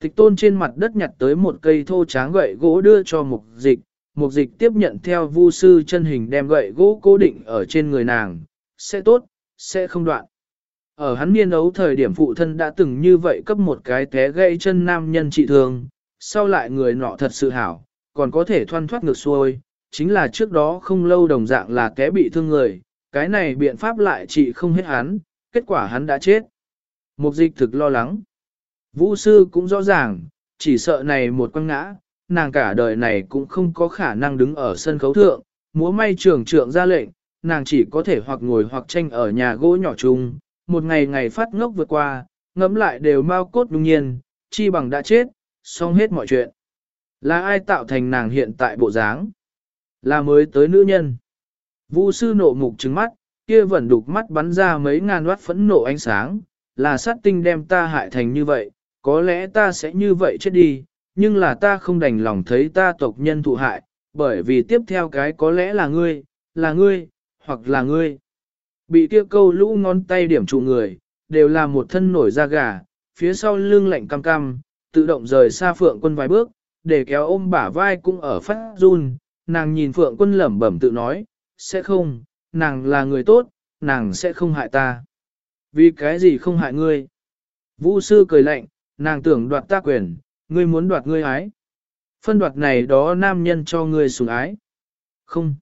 Tịch tôn trên mặt đất nhặt tới một cây thô tráng gậy gỗ đưa cho mục dịch, mục dịch tiếp nhận theo vu sư chân hình đem gậy gỗ cố định ở trên người nàng, sẽ tốt, sẽ không đoạn. Ở hắn niên ấu thời điểm phụ thân đã từng như vậy cấp một cái té gây chân nam nhân trị thương, sau lại người nọ thật sự hảo, còn có thể thoăn thoát ngược xuôi, chính là trước đó không lâu đồng dạng là té bị thương người, cái này biện pháp lại trị không hết hắn, kết quả hắn đã chết. Mục dịch thực lo lắng. Vũ sư cũng rõ ràng, chỉ sợ này một quăng ngã, nàng cả đời này cũng không có khả năng đứng ở sân khấu thượng, múa may trưởng trượng ra lệnh, nàng chỉ có thể hoặc ngồi hoặc tranh ở nhà gỗ nhỏ chung, một ngày ngày phát ngốc vượt qua, ngẫm lại đều mau cốt đương nhiên, chi bằng đã chết, xong hết mọi chuyện. Là ai tạo thành nàng hiện tại bộ dáng? Là mới tới nữ nhân. Vu sư nộ mục trứng mắt, kia vẫn đục mắt bắn ra mấy ngàn watt phẫn nộ ánh sáng, là sát tinh đem ta hại thành như vậy, có lẽ ta sẽ như vậy chết đi, nhưng là ta không đành lòng thấy ta tộc nhân thụ hại, bởi vì tiếp theo cái có lẽ là ngươi, là ngươi, hoặc là ngươi. Bị kia câu lũ ngón tay điểm trụ người, đều là một thân nổi da gà, phía sau lưng lạnh cam cam, tự động rời xa phượng quân vài bước, để kéo ôm bả vai cũng ở phát run, nàng nhìn phượng quân lẩm bẩm tự nói, sẽ không, nàng là người tốt, nàng sẽ không hại ta. Vì cái gì không hại ngươi? Vũ sư cười lạnh, nàng tưởng đoạt ta quyền, ngươi muốn đoạt ngươi ái. Phân đoạt này đó nam nhân cho ngươi sủng ái. Không.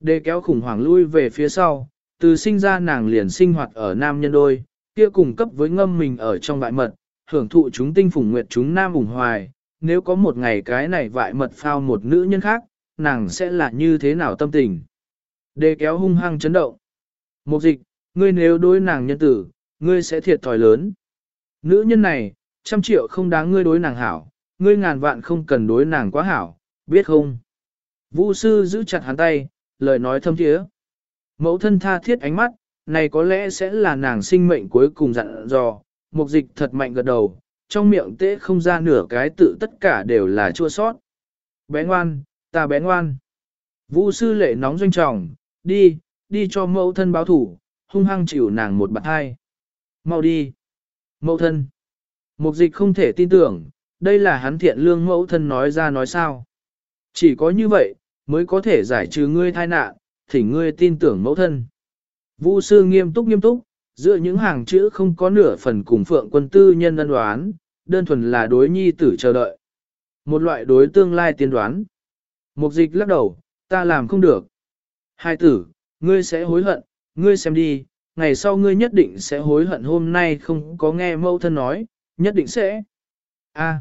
Để kéo khủng hoảng lui về phía sau, từ sinh ra nàng liền sinh hoạt ở nam nhân đôi, kia cùng cấp với ngâm mình ở trong vại mật, hưởng thụ chúng tinh phùng nguyệt chúng nam ủng hoài, nếu có một ngày cái này vại mật phao một nữ nhân khác, nàng sẽ là như thế nào tâm tình. Đề kéo hung hăng chấn động. Một dịch, ngươi nếu đối nàng nhân tử, ngươi sẽ thiệt thòi lớn. Nữ nhân này, trăm triệu không đáng ngươi đối nàng hảo, ngươi ngàn vạn không cần đối nàng quá hảo, biết không? Vu sư giữ chặt hắn tay, lời nói thâm thiế. Mẫu thân tha thiết ánh mắt, này có lẽ sẽ là nàng sinh mệnh cuối cùng dặn dò, mục dịch thật mạnh gật đầu, trong miệng tế không ra nửa cái tự tất cả đều là chua sót. Bé ngoan, ta bé ngoan. Vu sư lệ nóng doanh trọng, đi, đi cho mẫu thân báo thủ, hung hăng chịu nàng một bạc hai. Mau đi. Mẫu thân. Mục dịch không thể tin tưởng, đây là hắn thiện lương mẫu thân nói ra nói sao. Chỉ có như vậy, mới có thể giải trừ ngươi thai nạn, thỉnh ngươi tin tưởng mẫu thân. Vu sư nghiêm túc nghiêm túc, giữa những hàng chữ không có nửa phần cùng phượng quân tư nhân ân đoán, đơn thuần là đối nhi tử chờ đợi. Một loại đối tương lai tiên đoán. Mục dịch lắc đầu, ta làm không được. Hai tử, ngươi sẽ hối hận, ngươi xem đi, ngày sau ngươi nhất định sẽ hối hận hôm nay không có nghe mẫu thân nói, nhất định sẽ. A.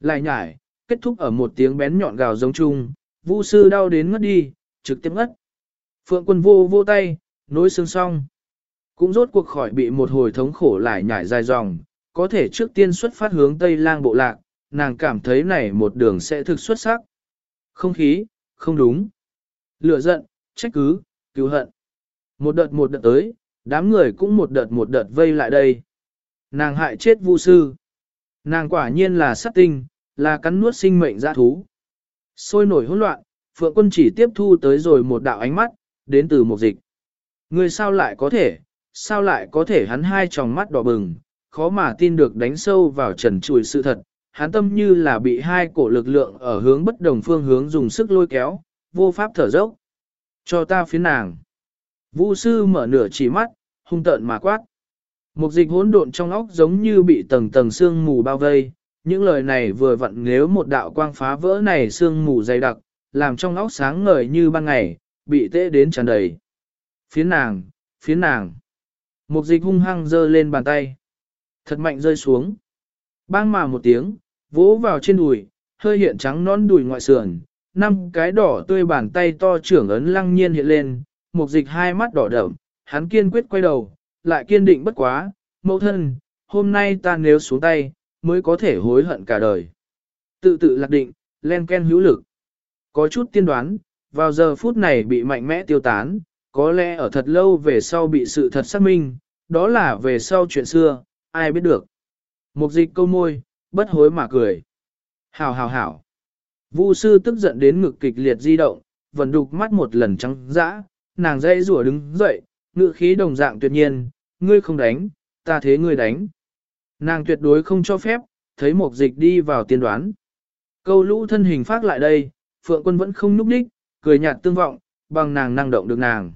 Lại nhải, kết thúc ở một tiếng bén nhọn gào giống chung, Vu sư đau đến ngất đi, trực tiếp ngất. Phượng quân vô vô tay, nối xương song. Cũng rốt cuộc khỏi bị một hồi thống khổ lại nhải dài dòng, có thể trước tiên xuất phát hướng Tây lang bộ lạc, nàng cảm thấy này một đường sẽ thực xuất sắc. Không khí, không đúng. Lửa giận, trách cứ, cứu hận. Một đợt một đợt tới, đám người cũng một đợt một đợt vây lại đây. Nàng hại chết vu sư. Nàng quả nhiên là sát tinh, là cắn nuốt sinh mệnh dã thú. Sôi nổi hỗn loạn, Phượng quân chỉ tiếp thu tới rồi một đạo ánh mắt, đến từ một dịch. Người sao lại có thể, sao lại có thể hắn hai tròng mắt đỏ bừng, khó mà tin được đánh sâu vào trần trùi sự thật, hắn tâm như là bị hai cổ lực lượng ở hướng bất đồng phương hướng dùng sức lôi kéo, vô pháp thở dốc. Cho ta phía nàng. Vũ sư mở nửa chỉ mắt, hung tợn mà quát. Một dịch hỗn độn trong óc giống như bị tầng tầng sương mù bao vây, những lời này vừa vặn nếu một đạo quang phá vỡ này sương mù dày đặc, làm trong óc sáng ngời như ban ngày, bị tê đến tràn đầy. Phía nàng, phía nàng. Một dịch hung hăng giơ lên bàn tay. Thật mạnh rơi xuống. Bang mà một tiếng, vỗ vào trên đùi, hơi hiện trắng non đùi ngoại sườn, năm cái đỏ tươi bàn tay to trưởng ấn lăng nhiên hiện lên, một dịch hai mắt đỏ đậm, hắn kiên quyết quay đầu, lại kiên định bất quá, mẫu thân, hôm nay ta nếu xuống tay, mới có thể hối hận cả đời. Tự tự lạc định, len ken hữu lực. Có chút tiên đoán, vào giờ phút này bị mạnh mẽ tiêu tán, có lẽ ở thật lâu về sau bị sự thật xác minh, đó là về sau chuyện xưa, ai biết được. Mục dịch câu môi, bất hối mà cười. Hảo hảo hảo. Vu sư tức giận đến ngực kịch liệt di động, vẫn đục mắt một lần trắng dã, nàng dây rủa đứng dậy, ngự khí đồng dạng tuyệt nhiên, ngươi không đánh, ta thế ngươi đánh. Nàng tuyệt đối không cho phép, thấy một dịch đi vào tiên đoán. Câu lũ thân hình phát lại đây, phượng quân vẫn không núp đích, cười nhạt tương vọng, bằng nàng năng động được nàng.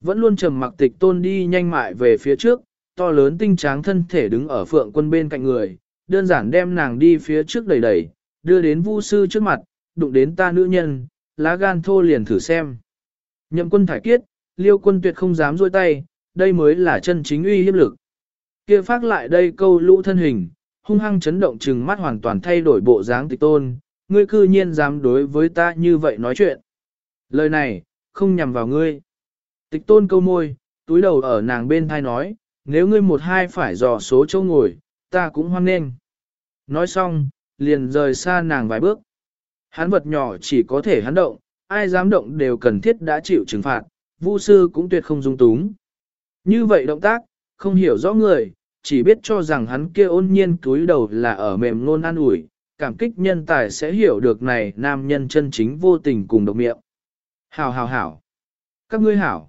Vẫn luôn trầm mặc tịch tôn đi nhanh mại về phía trước, to lớn tinh tráng thân thể đứng ở phượng quân bên cạnh người, đơn giản đem nàng đi phía trước đẩy đẩy, đưa đến vu sư trước mặt, đụng đến ta nữ nhân, lá gan thô liền thử xem. Nhậm quân thải kiết, liêu quân tuyệt không dám dôi tay, đây mới là chân chính uy hiếp lực. Kia phát lại đây câu lũ thân hình, hung hăng chấn động trừng mắt hoàn toàn thay đổi bộ dáng tịch tôn, ngươi cư nhiên dám đối với ta như vậy nói chuyện. Lời này, không nhằm vào ngươi. Tịch tôn câu môi, túi đầu ở nàng bên thai nói, nếu ngươi một hai phải dò số châu ngồi, ta cũng hoan nghênh. Nói xong, liền rời xa nàng vài bước. Hắn vật nhỏ chỉ có thể hắn động, ai dám động đều cần thiết đã chịu trừng phạt, vu sư cũng tuyệt không dung túng. Như vậy động tác, không hiểu rõ người, chỉ biết cho rằng hắn kia ôn nhiên túi đầu là ở mềm ngôn an ủi, cảm kích nhân tài sẽ hiểu được này nam nhân chân chính vô tình cùng độc miệng. Hảo hảo hảo. Các ngươi hảo.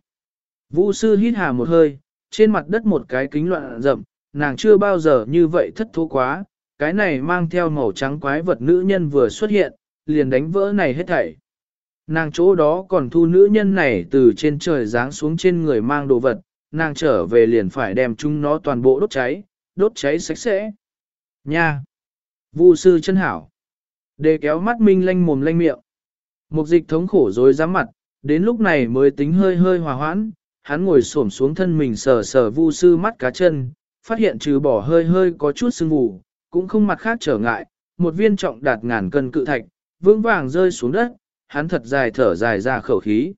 Vũ sư hít hà một hơi, trên mặt đất một cái kính loạn rậm, nàng chưa bao giờ như vậy thất thố quá, cái này mang theo màu trắng quái vật nữ nhân vừa xuất hiện, liền đánh vỡ này hết thảy. Nàng chỗ đó còn thu nữ nhân này từ trên trời giáng xuống trên người mang đồ vật, nàng trở về liền phải đem chúng nó toàn bộ đốt cháy, đốt cháy sạch sẽ. Nha! Vu sư chân hảo. Đề kéo mắt minh lanh mồm lanh miệng. Mục dịch thống khổ rồi dám mặt, đến lúc này mới tính hơi hơi hòa hoãn, hắn ngồi xổm xuống thân mình sờ sờ vu sư mắt cá chân, phát hiện trừ bỏ hơi hơi có chút sưng vù, cũng không mặt khác trở ngại, một viên trọng đạt ngàn cân cự thạch, vững vàng rơi xuống đất, hắn thật dài thở dài ra khẩu khí.